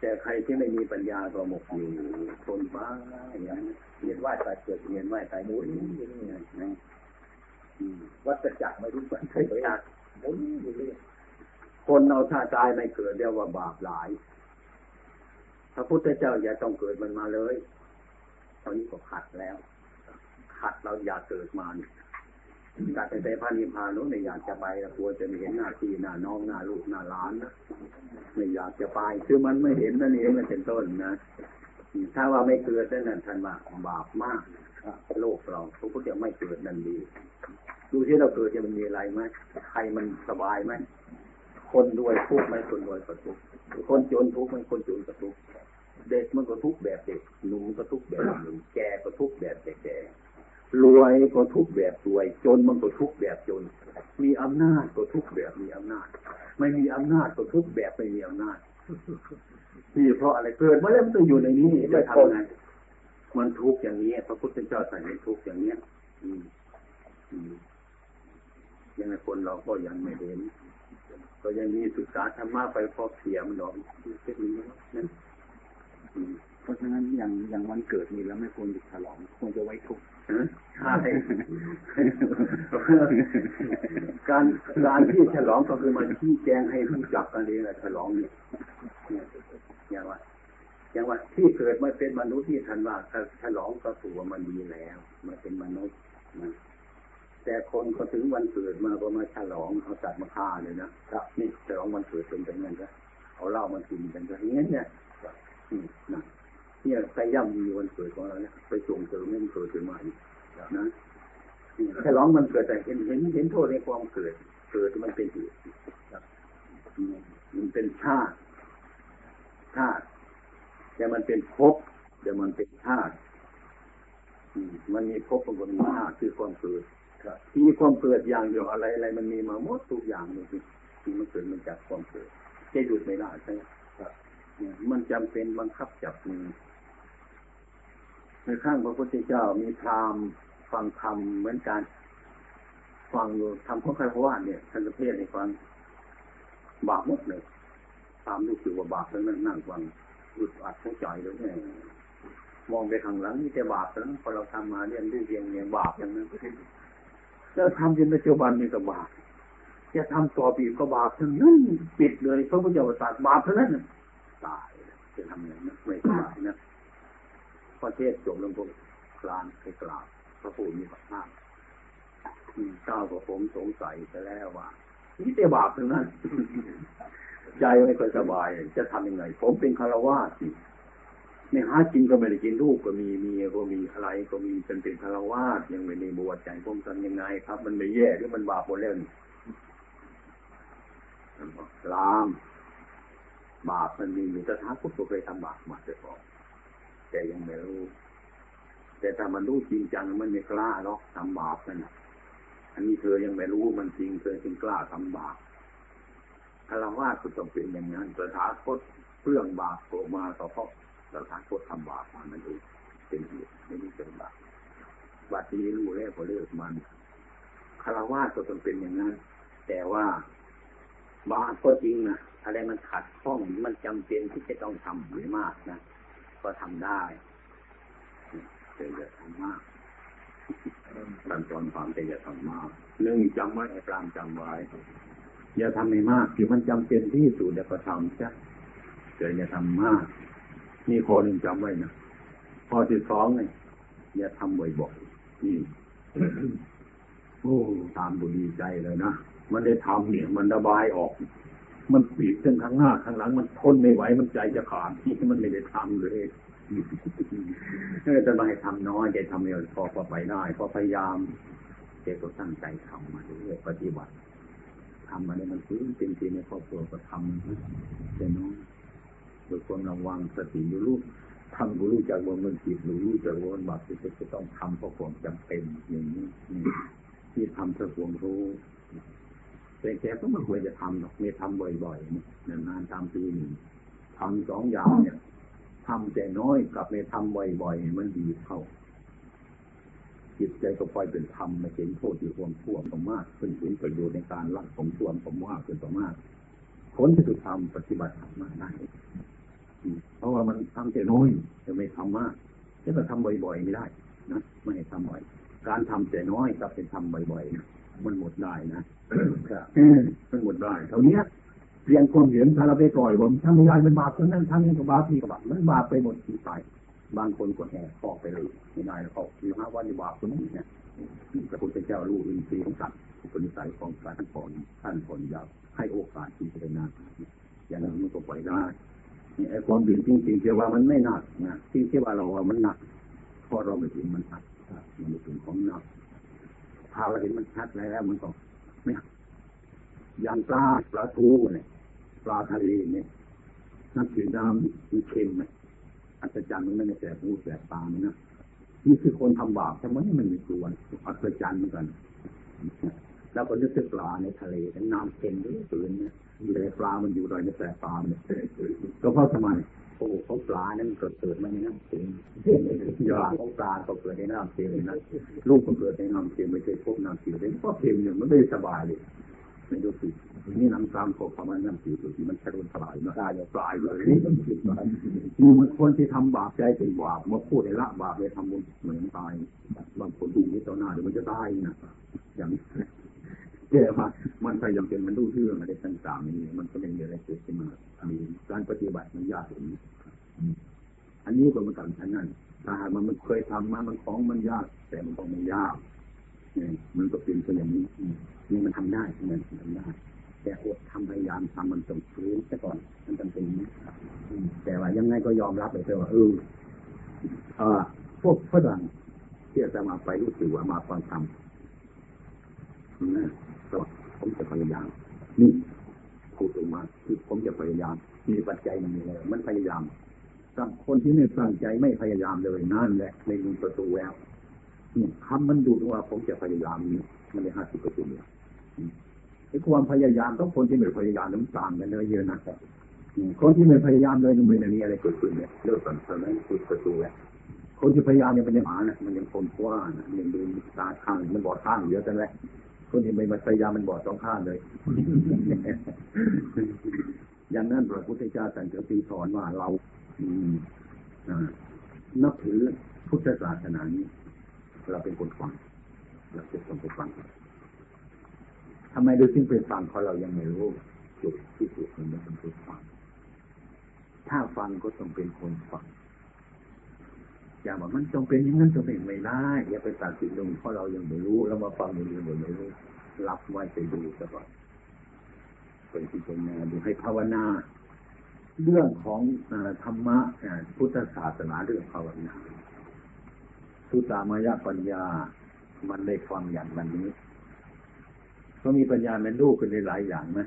Speaker 1: แต่ใครที่ไม่มีปัญญาก็หมกอยู่ทนฟ้าอย่างนั้นเรียนว่าตายเกิดเรียนว่าตายมุ้ยนะวัฏจักรไม่รู้วันเคยอยากมุ้ยอยู่เรื่อยคนเราถ้าตายไม่เกิดเรียกว่าบาปหลาย พระพุทธเจ้าอย่าต้องเกิดมันมาเลยตอนนี้ก็ขัดแล้ว ขัดเราอย่าเกิดมาเนี่ย การไปไปพระนิพพานนู้นไม่อยากจะไปกลัวจะไม่เห็นหน้าที่หน้าน้องหน้าลูกหน้าหลานนะไม่อยากจะไปคือมันไม่เห็นนั่นเองมันเป็นต้นนะถ้าว่าไม่เกิดนั่นท่านว่าบาปมากโลกเราพระพุทธเจ้าไม่เกิดนั่นดีดูที่เราเกิดจะมันมีอะไรไหมใครมันสบายไหมคนรวยทุกไหมคนรวยก็ทุกคนจนทุกไหมคนจนก็ทุกเด็กมันก็ทุกแบบเด็กหนุ่มก็ทุกแบบหนุ่มแก่ก็ทุกแบบแก่ รวยก็ทุกแบบรวย จนมันก็ทุกแบบจน มีอำนาจก็ทุกแบบมีอำนาจ ไม่มีอำนาจก็ทุกแบบไม่มีอำนาจนี่เพราะอะไรเกิดมาแล้วมันต้องอยู่ในนี้จะทำไงมันทุกอย่างนี้พระพุทธเจ้าสั่งให้ทุกอย่างเนี้ย อืมยังไงคนเราก็ยังไม่เห็น ก็ยังมีศึกษาธรรมะไปพอเสียมันหรอกเช่นนี้นะ
Speaker 7: เพราะฉะนั้นอย่างอย่างวันเกิดนี้แล้วไม่ควรหยุดฉลองควรจะไว้ทุก
Speaker 1: ใช่การการที่ฉลองก็คือมาชี้แจงให้รู้จักกันเองแหละฉลองเนี่ยอย่างว่าอย่างว่าที่เกิดมาเป็นมนุษย์ที่ทันว่าฉลองก็ถือว่ามันดีแล้วมาเป็นมนุษย์นะแต่คนก็ถึงวันเกิดมาก็มาฉลองเอาสัตว์มาฆ่าเลยนะครับนี่ฉลองวันเกิดเป็นแบบนั้นก็เอาเหล้ามากินกันก็อย่างนี้เนี่ยนะ เนี่ยใครย่ำมีวันเกิดของเราเนี่ยไปส่งเสริมให้มันเกิดขึ้นมาอีกนะฉลองมันเกิดแต่เห็นเห็นเห็นโทษในความเกิด เกิดมันเป็นเหตุมันเป็นชาติชาติแต่มันเป็นภพแต่มันเป็นชาติมันมีภพมันก็มีชาติคือความเกิดที่ความเกิดอย่างเดียวอะไรอะไรมันมีมาหมดทุกอย่างเลยที่มันเกิดมันจากความเกิดจะหยุดไม่ได้ใช่ไหมมันจำเป็นบังคับจับมือ ในข้างพระพุทธเจ้ามีพราหมณ์ฟังธรรมเหมือนกัน ฟังอยู่ทำข้อคารวะเนี่ยท่านเทศในฟังบาปหมดเลยตามรู้สึกว่าบาปแล้วนั่งนั่งฟังอุดอัดหัวใจเลยเนี่ยมองไปข้างหลังนี่แต่บาปแล้วพอเราทำมาเรียนรู้เรียนเนี่ยบาปอย่างนั้นแล้วทำจนปัจจุบันนี่ก็บาปจะทำต่อปีก็บาปทั้งนั้นปิดเลยพระพุทธเจ้าตรัสบาปทั้งนั้นตายจะทำอย่างนั้นไม่ตายนะ พอเทศจบลงก็กกลานไปกล่าวพระผู้มีพระภาคเจ้าก็ผมสงสัยไปแล้วว่านี่แต่บาปทั้งนั้น ใจไม่ค่อยสบาย จะทำยังไง ผมเป็นคารวะสิไม่หากินก็ไม่ได้กินลูกก็มีมีก็มีอะไรก็มีเป็นเป็นคารวะยังไม่ได้บวชใจผมทำยังไงครับ มันไม่แย่หรือมันบาปหมดแล้วนี่ลาม บาปมันมีอยู่แต่ท้าพุทธเคยทำบาปมาแต่ก่อน แต่ยังไม่รู้ แต่ถ้ามันรู้จริงจังมันไม่กล้าหรอกทำบาปนั่นอันนี้เธอยังไม่รู้มันจริงเธอจึงกล้าทำบาปคารวะก็ต้องเป็นอย่างนั้นสถาคตเรื่องบาปออกมาเพราะสถาคตทำบาปมันเองเป็นเหตุไม่ได้เป็นบาปบาปนี้รู้แล้วก็เลิกมันคารวะก็ต้องเป็นอย่างนั้น แต่ว่าบาปก็จริงนะอะไรมันขัดข้องมันจำเป็นที่จะต้องทำไม่มากนะ ก็ทำได้แต่อย่าทำมากขั้นตอนความแต่อย่าทำมากหนึ่งจำไว้ไอ้ปรามจำไว้ อย่าทำไม่มากที่มันจำเป็นที่สุดเดี๋ยวก็ทำจ้ะแต่อย่าทำมากนี่ข้อหนึ่งจำไว้นะข้อที่สองเนี่ยอย่าทำบ่อยๆนี่โอ้ตามบุญดีใจเลยนะมันได้ทำเนี่ยมันระบายออก มันปีกขึ้นข้างหน้าข้างหลัง มันทนไม่ไหวมันใจจะขาดที่มันไม่ได้ทำเลยออจะมาให้ทำน้อยจะทำเร็วพอพอไปได้พอพยายามเด็กก็ตั้งใจทำมาเรื่อยปฏิบัติทำมาเนี่ยมันฟื้นเป็นทีในครอบครัวก็ทำแต่น้องโดยความระวังสติอยู่ลูกทำรู้จักว่ามันผิดรู้จักว่ามันบาปจะจะต้องทำเพราะความจำเป็นอย่างนี้ที่ทำเพื่อความรู้ แต่แกก็ไม่ควรจะทำหรอกไม่ทำบ่อยๆนานๆตามปีหนึ่งทำสองอย่างเนี่ยทำแต่น้อยกับไม่ทำบ่อยๆมันดีเข้าจิตใจก็ปล่อยเป็นธรรมมาเห็นโทษที่ความชั่วมากขึ้นเห็นประโยชน์ในการละสมชั่วผมว่าขึ้นมากผลที่สุดทำปฏิบัติธรรมได้เพราะว่ามันทำแต่น้อยจะไม่ทำมากจะมาทำบ่อยๆไม่ได้นะไม่ให้ทำบ่อย การทำแต่น้อยกับเป็นทำบ่อยๆ มันหมดได้นะมันหมดได้เท่านี้เพียงความเห็นถ้าเราไปปล่อยผมทำไม่ได้มันบาปทั้งนั้นทำนี่ก็บาปที่ก็บาปมันบาปไปหมดที่ไปบางคนก็แห่ออกไปเลยไม่ได้แล้วออกมีห้าวันบาปคนนี้เนี่ยพระพุทธเจ้ารู้อินทรีย์ของสัตว์อุปนิสัยของสัตว์ท่านผลท่านผลยาวให้โอกาสที่จะนาอย่างนั้นมันก็ปล่อยได้ไอ้ความดื่มจริงๆเชื่อว่ามันไม่หนักนะที่เชื่อว่าเราว่ามันหนักเพราะเราไม่ถึงมันหนักมันไม่ถึงของหนัก ถ้าเราเห็นมันชัดแล้วมันก็ไม่อย่างปลาปลาทูเนี่ยปลาทะเลเนี่ยน้ำจืดน้ำมันเค็มไหมอัศจรรย์มันไม่ได้แสบหูแสบตามันนะนี่คือคนทำบาปทำไมมันม่กลัวอัศจรรย์เหมือนกันแล้วก็นึกถึงปลาในทะเลน้ำเค็มด้วยปืนเนี่ยแต่ปลามันอยู่ลอยในแสบปลาเนี่ยก็เพราะทำไม โอ้เขาปลานั้นเกิดเกิดมาในน้ำเค็มยาของปลาก็เกิดในน้ำเค็มนะลูกก็เกิดในน้ำเค็มไม่ใช่พบน้ำเค็มเลยเพราะเค็มเนี่ยมันไม่สบายเลยไม่ดูสินี่น้ำตามพวกประมาณน้ำเค็มที่มันแค่รุนสลายมาตายปลายเลยนี่มันผิดไปมีมันคนที่ทำบาปใจเป็นบาปมาพูดในละบาปเลยทำบุญเหมือนตายบางคนดูนี่ต่อหน้าเดี๋ยวมันจะตายนะอย่างนี้ แก่ว่ามันพยายามเป็นมันรู้เรื่องอะไรต่างๆนี่มันก็ไม่มีอะไรเกิดขึ้นมามีการปฏิบัติมันยากถึงอันนี้ก็มันกันอันนั้นถ้าหากมันมันเคยทำมา มันของมันยาก แต่มันก็ไม่ยากเนี่ยมันก็เป็นอย่างนี้นี่มันทำได้มันทำได้ แต่อดทำพยายามทำมันต้องฟื้นซะก่อนมันจำเป็นแต่ว่ายังไงก็ยอมรับเลยว่าเออพวกฝรั่งที่จะมาไปรู้สึกว่ามาฟังธรรม นะก็ผมจะพยายาม นี่พูดออกมาคือผมจะพยายาม มีปัจจัยมันมีเลยมันพยายามตั้งคนที่ไม่ตั้งใจไม่พยายามเลยนั่นแหละในมุมประตูแล้วนี่คำมันดูว่าผมจะพยายามนี่มันได้ห้าสิบเปอร์เซ็นต์เลยไอ้ความพยายามต้องคนที่ไม่พยายามน้ำตาลกันเยอะนะครับคนที่ไม่พยายามเลยมันมีอะไรเกิดขึ้นเนี่ยเลิกกันเท่านั้นคือประตูแล้วคนที่พยายามเนี่ยมันยังหานะมันยังคนกว้านะยังดูตาข้างมันบอดข้างเยอะจังเลย คนที่ไม่มาพยายามมันบอดสองข้างเลย อย่างนั้นพระพุทธเจ้าตรัสตีสอนว่าเรานับถือพุทธศาสนานี้ เราเป็นคนฟังเราเป็นคนไปฟังทำไมดูซึ่งเป็นฟังเพราะเรายังไม่รู้จุดที่สุดมันเป็นคนฟังถ้าฟังก็ต้องเป็นคนฟัง อย่าบอกมันต้องเป็นอย่างนั้นต้องเป็นไม่ได้อย่าไปตัดสินลงเพราะเรายังไม่รู้แล้วมาฟังอย่ายังไม่รู้รับไว้ไปดูซะก่อนเป็นพิจารณาดูให้ภาวนา เรื่องของธรรมะพุทธศาสนาเรื่องภาวนาสุตามายปัญญา มันได้ฟังอย่างวันนี้ก็มีปัญญามันรู้ขึ้นในหลายอย่างนะ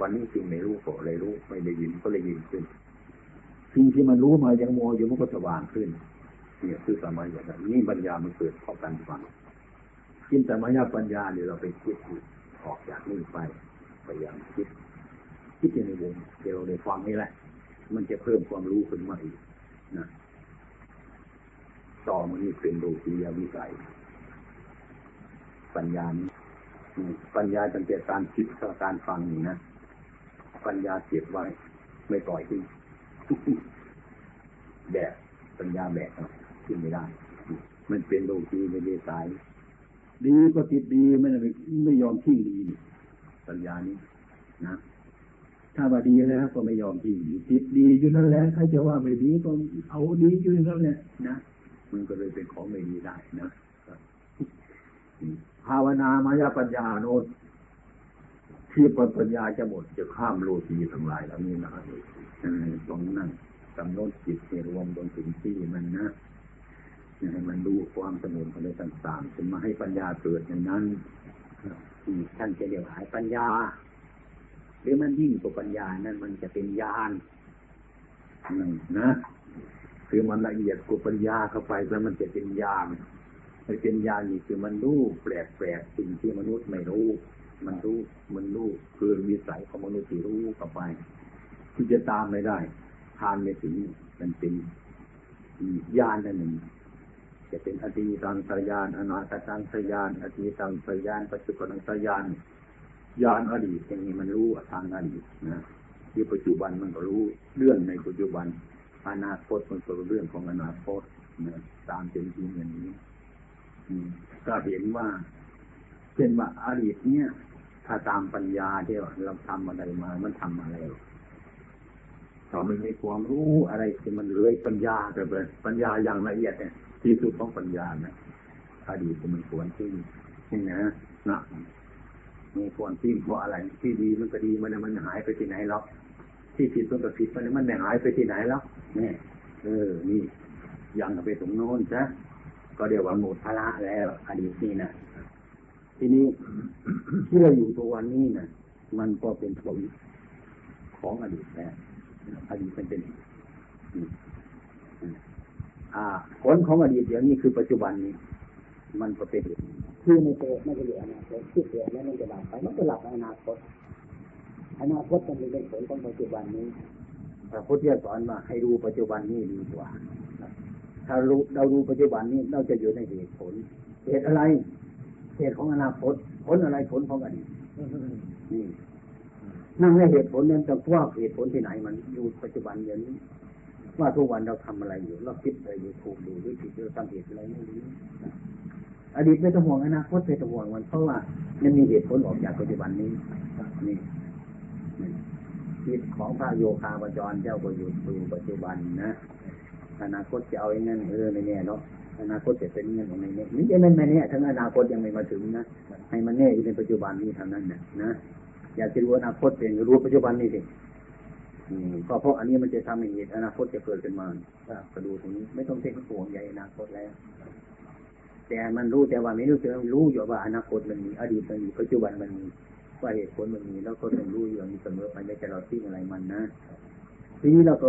Speaker 1: วันนี้จริงไม่รู้ก็เลยรู้ ไม่ได้ยินก็เลยยินขึ้นสิ่งที่มันรู้มายังโมอยู่มันก็สว่างขึ้น เนี่ยคือสมัยอย่างนี้ปัญญามันเกิดเพราะการฟังกินสมัยปัญญาเนี่ยเราไปคิดออกจากนี้ไปพยายามคิด คิดในวงเดียวเราได้ฟังนี่แหละ มันจะเพิ่มความรู้ขึ้นมาอีกนะต่อมันนี่เป็นโลกียวิสัย ปัญญานี้ปัญญาตั้งแต่การคิดกับการฟังนี่นะปัญญาเก็บไว้ ไม่ปล่อยทิ้งแบบปัญญาแบบ ขึ้นไม่ได้ มันเป็นโลกีไม่ได้สาย ดีก็ติดดีไม่ไม่ยอมทิ้งดีปัญญานี้นะถ้าว่าดีแล้วก็ไม่ยอมทิ้งดีติดดีอยู่นั่นแหละใครจะว่าไม่ดีก็เอาดีอยู่นั่นแหละนะมันก็เลยเป็นของไม่ดีได้นะภาวนามายปัญญาโน้ตที่ปัญญาจะหมดจะข้ามโลกีทั้งหลายแล้วนี่นะตรงนั้นกำหนดจิตให้รวมลงถึงที่มันนะ ให้มันดูความสงบอะไรต่างๆจนมาให้ปัญญาเกิดอย่างนั้นท่านจะเรียกหายปัญญา หรือมันยิ่งกว่าปัญญานั้นมันจะเป็นญาณนะคือมันละเอียดกุปัญญาเข้าไปแล้วมันจะเป็นญาณมันเป็นญาณนี่คือมันรู้แปลกแปลกสิ่งที่มนุษย์ไม่รู้ มันรู้มันรู้คือวิสัยของมนุษย์ที่รู้เข้าไปที่จะตามไม่ได้ทานไม่ถึงมันเป็นญาณนั่นหนึ่ง จะเป็นอดีตังสยานอนาคตังสยานอดีตังสยานปัจจุบันสยานญาณอดีตอย่างนี้มันรู้ทางอดีตนะที่ปัจจุบันมันก็รู้เรื่องในปัจจุบัน อนาคตมันก็เรื่องของอนาคตนะตามเป็นจริงอย่างนี้ก็เห็นว่าเช่นว่าอดีตเนี่ย ถ้าตามปัญญาที่เราทำอะไรมา มันทำอะไรถ้ามันมีความรู้อะไรที่มันเลื้อยปัญญาไปเลยปัญญาอย่างละเอียดเนี่ย ที่สุดของปัญญาเนะอดีตมันควรที่นี่นะนะมีควรที่เพราะอะไร ที่ดีมันก็ดีมันมันหายไปที่ไหนหรอกที่ผิดมันก็ผิดมันมันไม่หายไปที่ไหนแล้วเนี่เออ นี่ยังไปตรงโน้นซะก็เดี๋ยวว่าหมดภาระแล้วอดีตนี่นะทีนี้ที่เราอยู่ตัววันนี้นะมันก็เป็นผลของอดีตแล้วอดีตเป็นเป็นอ่าผ ลของอดีตเดี๋ยวนี้คือปัจจุบันนี้ มันก็เป็น
Speaker 4: คือไม่เกิดไม่จะอยู่อนาคตที่เกิดแล้วมันจะหลับไปมันก็หลับในอนาคตอนาคตมันเป็นผลของปัจจุบันนี้
Speaker 1: พระพุทธเจ้าสอนมาให้รู้ปัจจุบันนี้ดีกว่า ถ้ารู้เรารู้ปัจจุบันนี้เราจะอยู่ในเหตุผล เหตุอะไร เหตุของอนาคต ผลอะไรผลของอดีตนี่นั่งในเหตุผลนั้นจะว่าเหตุผลที่ไหนมันอยู่ปัจจุบันอย่างนี้ ว่าทุกวันเราทำอะไรอยู่ เราคิดอะไรอยู่ถูกดูด้วยผิดเราทำเหตุอะไรไม่รู้อดีตไม่ต้องห่วงอนาคตไม่ต้องห่วงมันเพราะว่ามันมีเหตุผลออกจากปัจจุบันนี้นี่จิตของพระโยคาวจรเจ้าก็อยู่สู่ปัจจุบันนะอนาคตจะเอาอย่างนั้นเออไม่แน่เนาะอนาคตจะเป็นอย่างไรเนี่ยนี่จะมันไม่แน่ทั้งอนาคตยังไม่มาถึงนะให้มันแน่อยู่ในปัจจุบันนี้เท่านั้นนะนะอยากจะรู้อนาคตเป็นรู้ปัจจุบันนี้สิ ก็เพราะอันนี้มันจะทำให้เหตุอนาคตจะเกิดขึ้นมาก็ดูตรงนี้ไม่ต้องเพ่งห่วงใหญ่อนาคตแล้ว แต่มันรู้แต่ว่าไม่รู้เจะรู้อยู่ว่าอนาคตมันมีอดีตมันมีปัจจุบันมันมีว่าเหตุผลมันมีแล้วก็ต้องรู้อย่างนี้เสมอไปไม่ใช่เราทิ้งอะไรมันนะทีนี้เราก็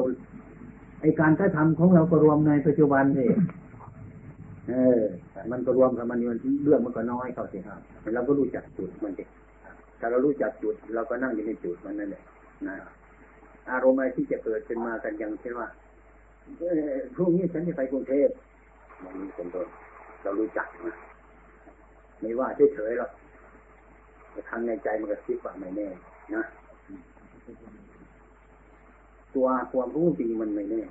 Speaker 1: ไอการกระทำของเราก็รวมในปัจจุบันนี่เออ มันก็รวมกับมันมันเรื่องมันก็น้อยเข้าสิครับเราก็รู้จักจุดมันเด็กถ้าเรารู้จักจุด เราก็นั่งอยู่ในจุดมันนั่นแหละนะ อารมณ์อะไรที่จะเกิดขึ้นมากันอย่างเช่นว่าพรุ่งนี้ฉันจะไปกรุงเทพอย่างนี้เป็นต้นเรารู้จักนะไม่ว่าเฉยๆหรอกแต่ทางในใจมันก็คิดว่าไม่แน่นะตัวความรู้จริงมันไม่แน่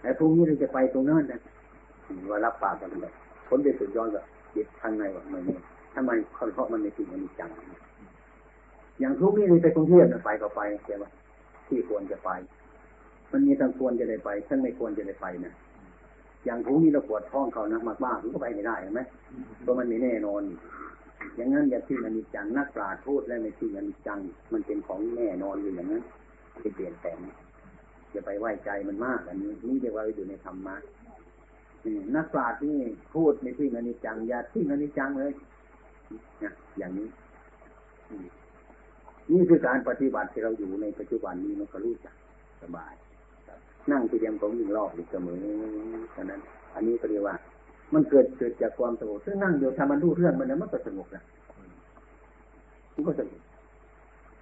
Speaker 1: แต่พรุ่งนี้เราจะไปตรงนั้นนะว่ารับปากกันเลยผลไปสุดย้อนกับจิตทางในว่าไม่แน่ถ้ามันเพราะมันไม่จริงมันจัง อย่างพรุ่งนี้ไปกรุงเทพไปก็ไปใช่ไหมที่ควรจะไป มันมีทั้งควรจะได้ไปทั้งไม่ควรจะได้ไปนะอย่างพรุ่งนี้เราปวดท้องเขานักมากๆมันก็ไปไม่ได้ใช่ไหมเพราะมันไม่แน่นอน อย่างนั้นอย่าทิ้งอนิจจังนักปราชญ์พูดแล้วไม่ทิ้งอนิจจัง มันเป็นของแน่นอนอยู่อย่างนั้นที่เปลี่ยนแปลงอย่าไปไหวใจมันมากอันนี้นี่เรียกว่าอยู่ในธรรมะนักปราชญ์นี่พูดไม่ทิ้งอนิจจังอย่าทิ้งอนิจจังเลยนะอย่างนี้ นี่คือการปฏิบัติที่เราอยู่ในปัจจุบันนี้มันก็รู้จักสบายนั่งที่เดียมของยิ่งรอบอยู่เสมอฉะนั้น อันนี้ก็เรียกว่า มันเกิดเกิดจากความสงบซึ่งนั่งเดียวทำมันรู้เรื่องมันแล้วมันก็สงบนะมันก็สงบ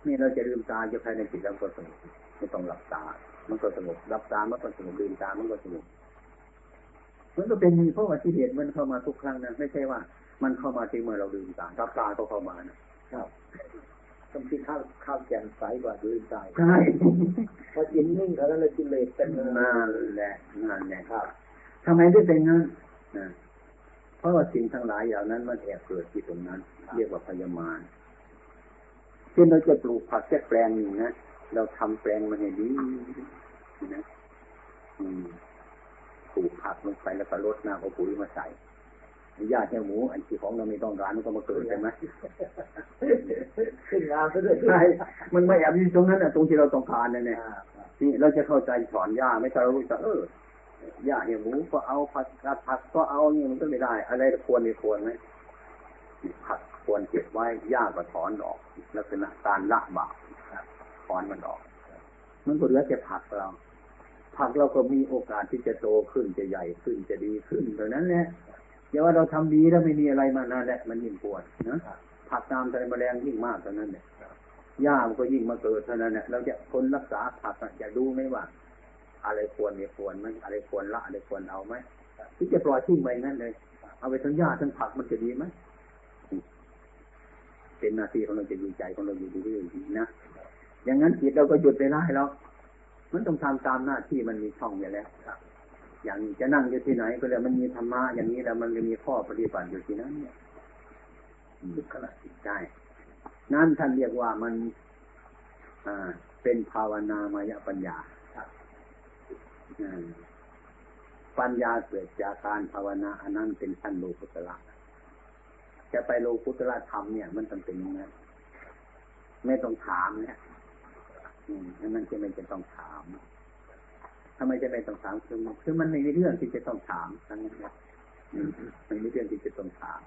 Speaker 1: นี่เราจะลืมตาจะภายในจิตเราก็สงบไม่ต้องหลับตา มันก็สงบหลับตามันก็สงบลืมตามันก็สงบมันก็เป็นมีเพราะว่าที่เหตุมันเข้ามาทุกครั้งนะไม่ใช่ว่า มันเข้ามาที่เมื่อเราลืมตาหลับตาก็เข้ามานะครับ
Speaker 4: ต้องคิดข้าวข้าวแกงใสกว่าลืมตา
Speaker 1: ใช่
Speaker 4: พอจินนิ่งแล้วเลยกิเลสเป็น
Speaker 1: นั่นแหละนั่นแหละครับทำไมได้เป็นงั้นนะเพราะว่าสิ่งทั้งหลายอย่างนั้นมันแอบเกิดที่ตรงนั้น เรียกว่าพยามารเช่นเราจะปลูกผักแค่แปลงหนึ่งนะเราทำแปลงมันให้ดีนะปลูกผักลงไปแล้วก็ลดน้ำเอาปุ๋ยมาใส่ ญาติหมูอันที่ของเราไม่ต้องการมันก็มาเกิดใช่ไหม
Speaker 4: ขึ้นงานซะด้วย
Speaker 1: ใช่มันไม่แอบอยู่ตรงนั้นอะตรงที่เราต้องการนั่นแหละนี่เราจะเข้าใจถอนหญ้าไม่ใช่เรารู้จักเออหญ้าเนี่ยหมูก็เอาผักกาดผักก็เอาเนี่ยมันก็ไม่ได้ อะไรควรไม่ควรไหมผักควรเก็บไว้หญ้าก็ถอนออก ลักษณะการละบาปถอนมันออก มันก็เหลือแต่ผักเราผักเราก็มีโอกาสที่จะโตขึ้นจะใหญ่ขึ้นจะดีขึ้นเท่านั้นแหละ อย่าว่าเราทำดีแล้วไม่มีอะไรมานั่นแหละมันยิ่งปวดนะผักตามทะเลแมลงยิ่งมากเท่านั้นเนี่ยหญ้ามันก็ยิ่งมาเกิดเท่านั้นเนี่ยเราจะคนรักษาผักจะดูไหมว่า อะไรควรไม่ควรไหมอะไรควรละอะไรควรเอาไหมที่จะปล่อยทิ้งไปนั่นเลย เอาไปทั้งหญ้าทั้งผักมันจะดีไหมเป็นหน้าที่ของเราจะดีใจของเราอยู่ดีๆนะอย่างนั้นจิตเราก็หยุดไปได้แล้วมันต้องทำตามหน้าที่มันมีช่องอยู่แล้ว อย่างจะนั่งอยู่ที่ไหนก็แล้วมันมีธรรมะอย่างนี้แล้วมันจะมีข้อปฏิบัติอยู่ที่นั้นเนี่ยทุกขณะจิตใจนั่นท่านเรียกว่ามันอ่าเป็นภาวนามายปัญญาปัญญาเกิดจากการภาวนาอันนั้นเป็นขั้นโลกุตละจะไปโลกุตละธรรมเนี่ย มันต้องเป็นย่างนั้นไม่ต้องถามเนี่ยอืมนั่นจะไม่จะต้องถาม ทำไมจะไม่ต้องถามคือคือมันไม่มีเรื่องที่จะต้องถามทั้งนั้นนะมันไม่มีเรื่องที่จะต้องถาม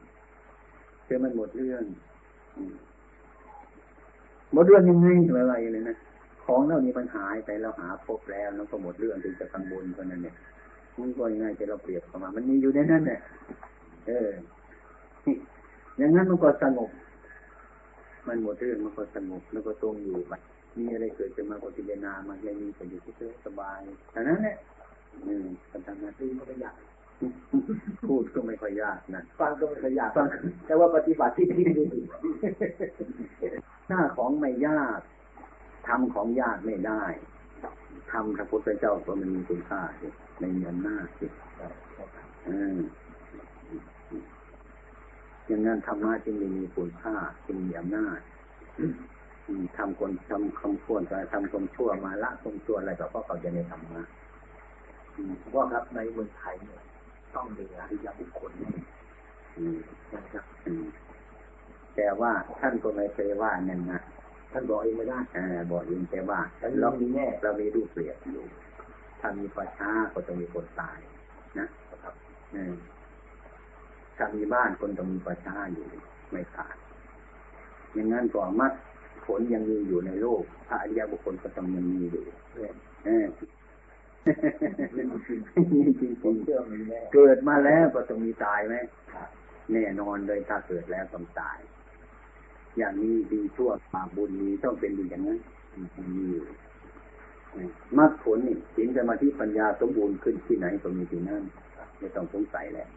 Speaker 1: คือมันหมดเรื่องหมดเรื่องยังไงอะไรเลยนะของเหล่านี้มันหายไปแล้วหาพบแล้วแล้วก็หมดเรื่องถึงจะกังวลคนนั้นเนี่ยมันก็ยังไงจะเราเปรียบเข้ามา มันมีอยู่ในนั้นเนี่ยเอออย่างนั้นมันก็สงบ มันหมดเรื่องมันก็สงบแล้วก็ตรงอยู่มัน มีอะไรเกิดขึ้นมาก็พิจารณามันไม่มีก็อยู่เฉยสบายแต่นั้นเนี่ยอืมการทำงานที่ไม่ค่อยยากพูดก็ไม่ค่อยยากนะฟังก็ไม่ค่อยยากฟังแต่ว่าปฏิบัติที่ที่ดีหน้าของไม่ยากทำของยากไม่ได้ทำพระพุทธเจ้าก็มันมีคุณค่าสิในมีอำนาจสิอย่างนั้นธรรมะจึงมีคุณค่าจึงมีอำนาจ ทำคนทำคำควรจะทำความชั่วมาละความชั่วอะไรก็เพราะเขาจะในธรรมะว่าครับในเมืองไทยเนี่ยต้องมีอริยบุคคลนี่นะครับแต่ว่าท่านก็ไม่เคยว่านั่นนะท่านบอกเองไม่ได้อ่าบอกเองแต่ว่าเรามีแน่เรามีรูปเปรียบอยู่ ถ้ามีประชาก็ต้องมีคนตาย นะครับถ้ามีบ้านคนต้องมีประชาอยู่ไม่ขาดอย่างนั้นก็มัด ผลยังมีอยู่ในโลกพระอริยบุคคลก็ต้องยังมีอยู่เออจริงๆเกิดมาแล้วก็ต้องมีตายไหมแน่นอนเลยถ้าเกิดแล้วต้องตาย อย่างนี้ดีชั่วบาปบุญมีต้องเป็นอย่างนั้นมีอยู่มรรคผลนี่สินสมาธิปัญญาสมบูรณ์ขึ้นที่ไหนก็มีที่นั่นไม่ต้องสงสัยแล้ว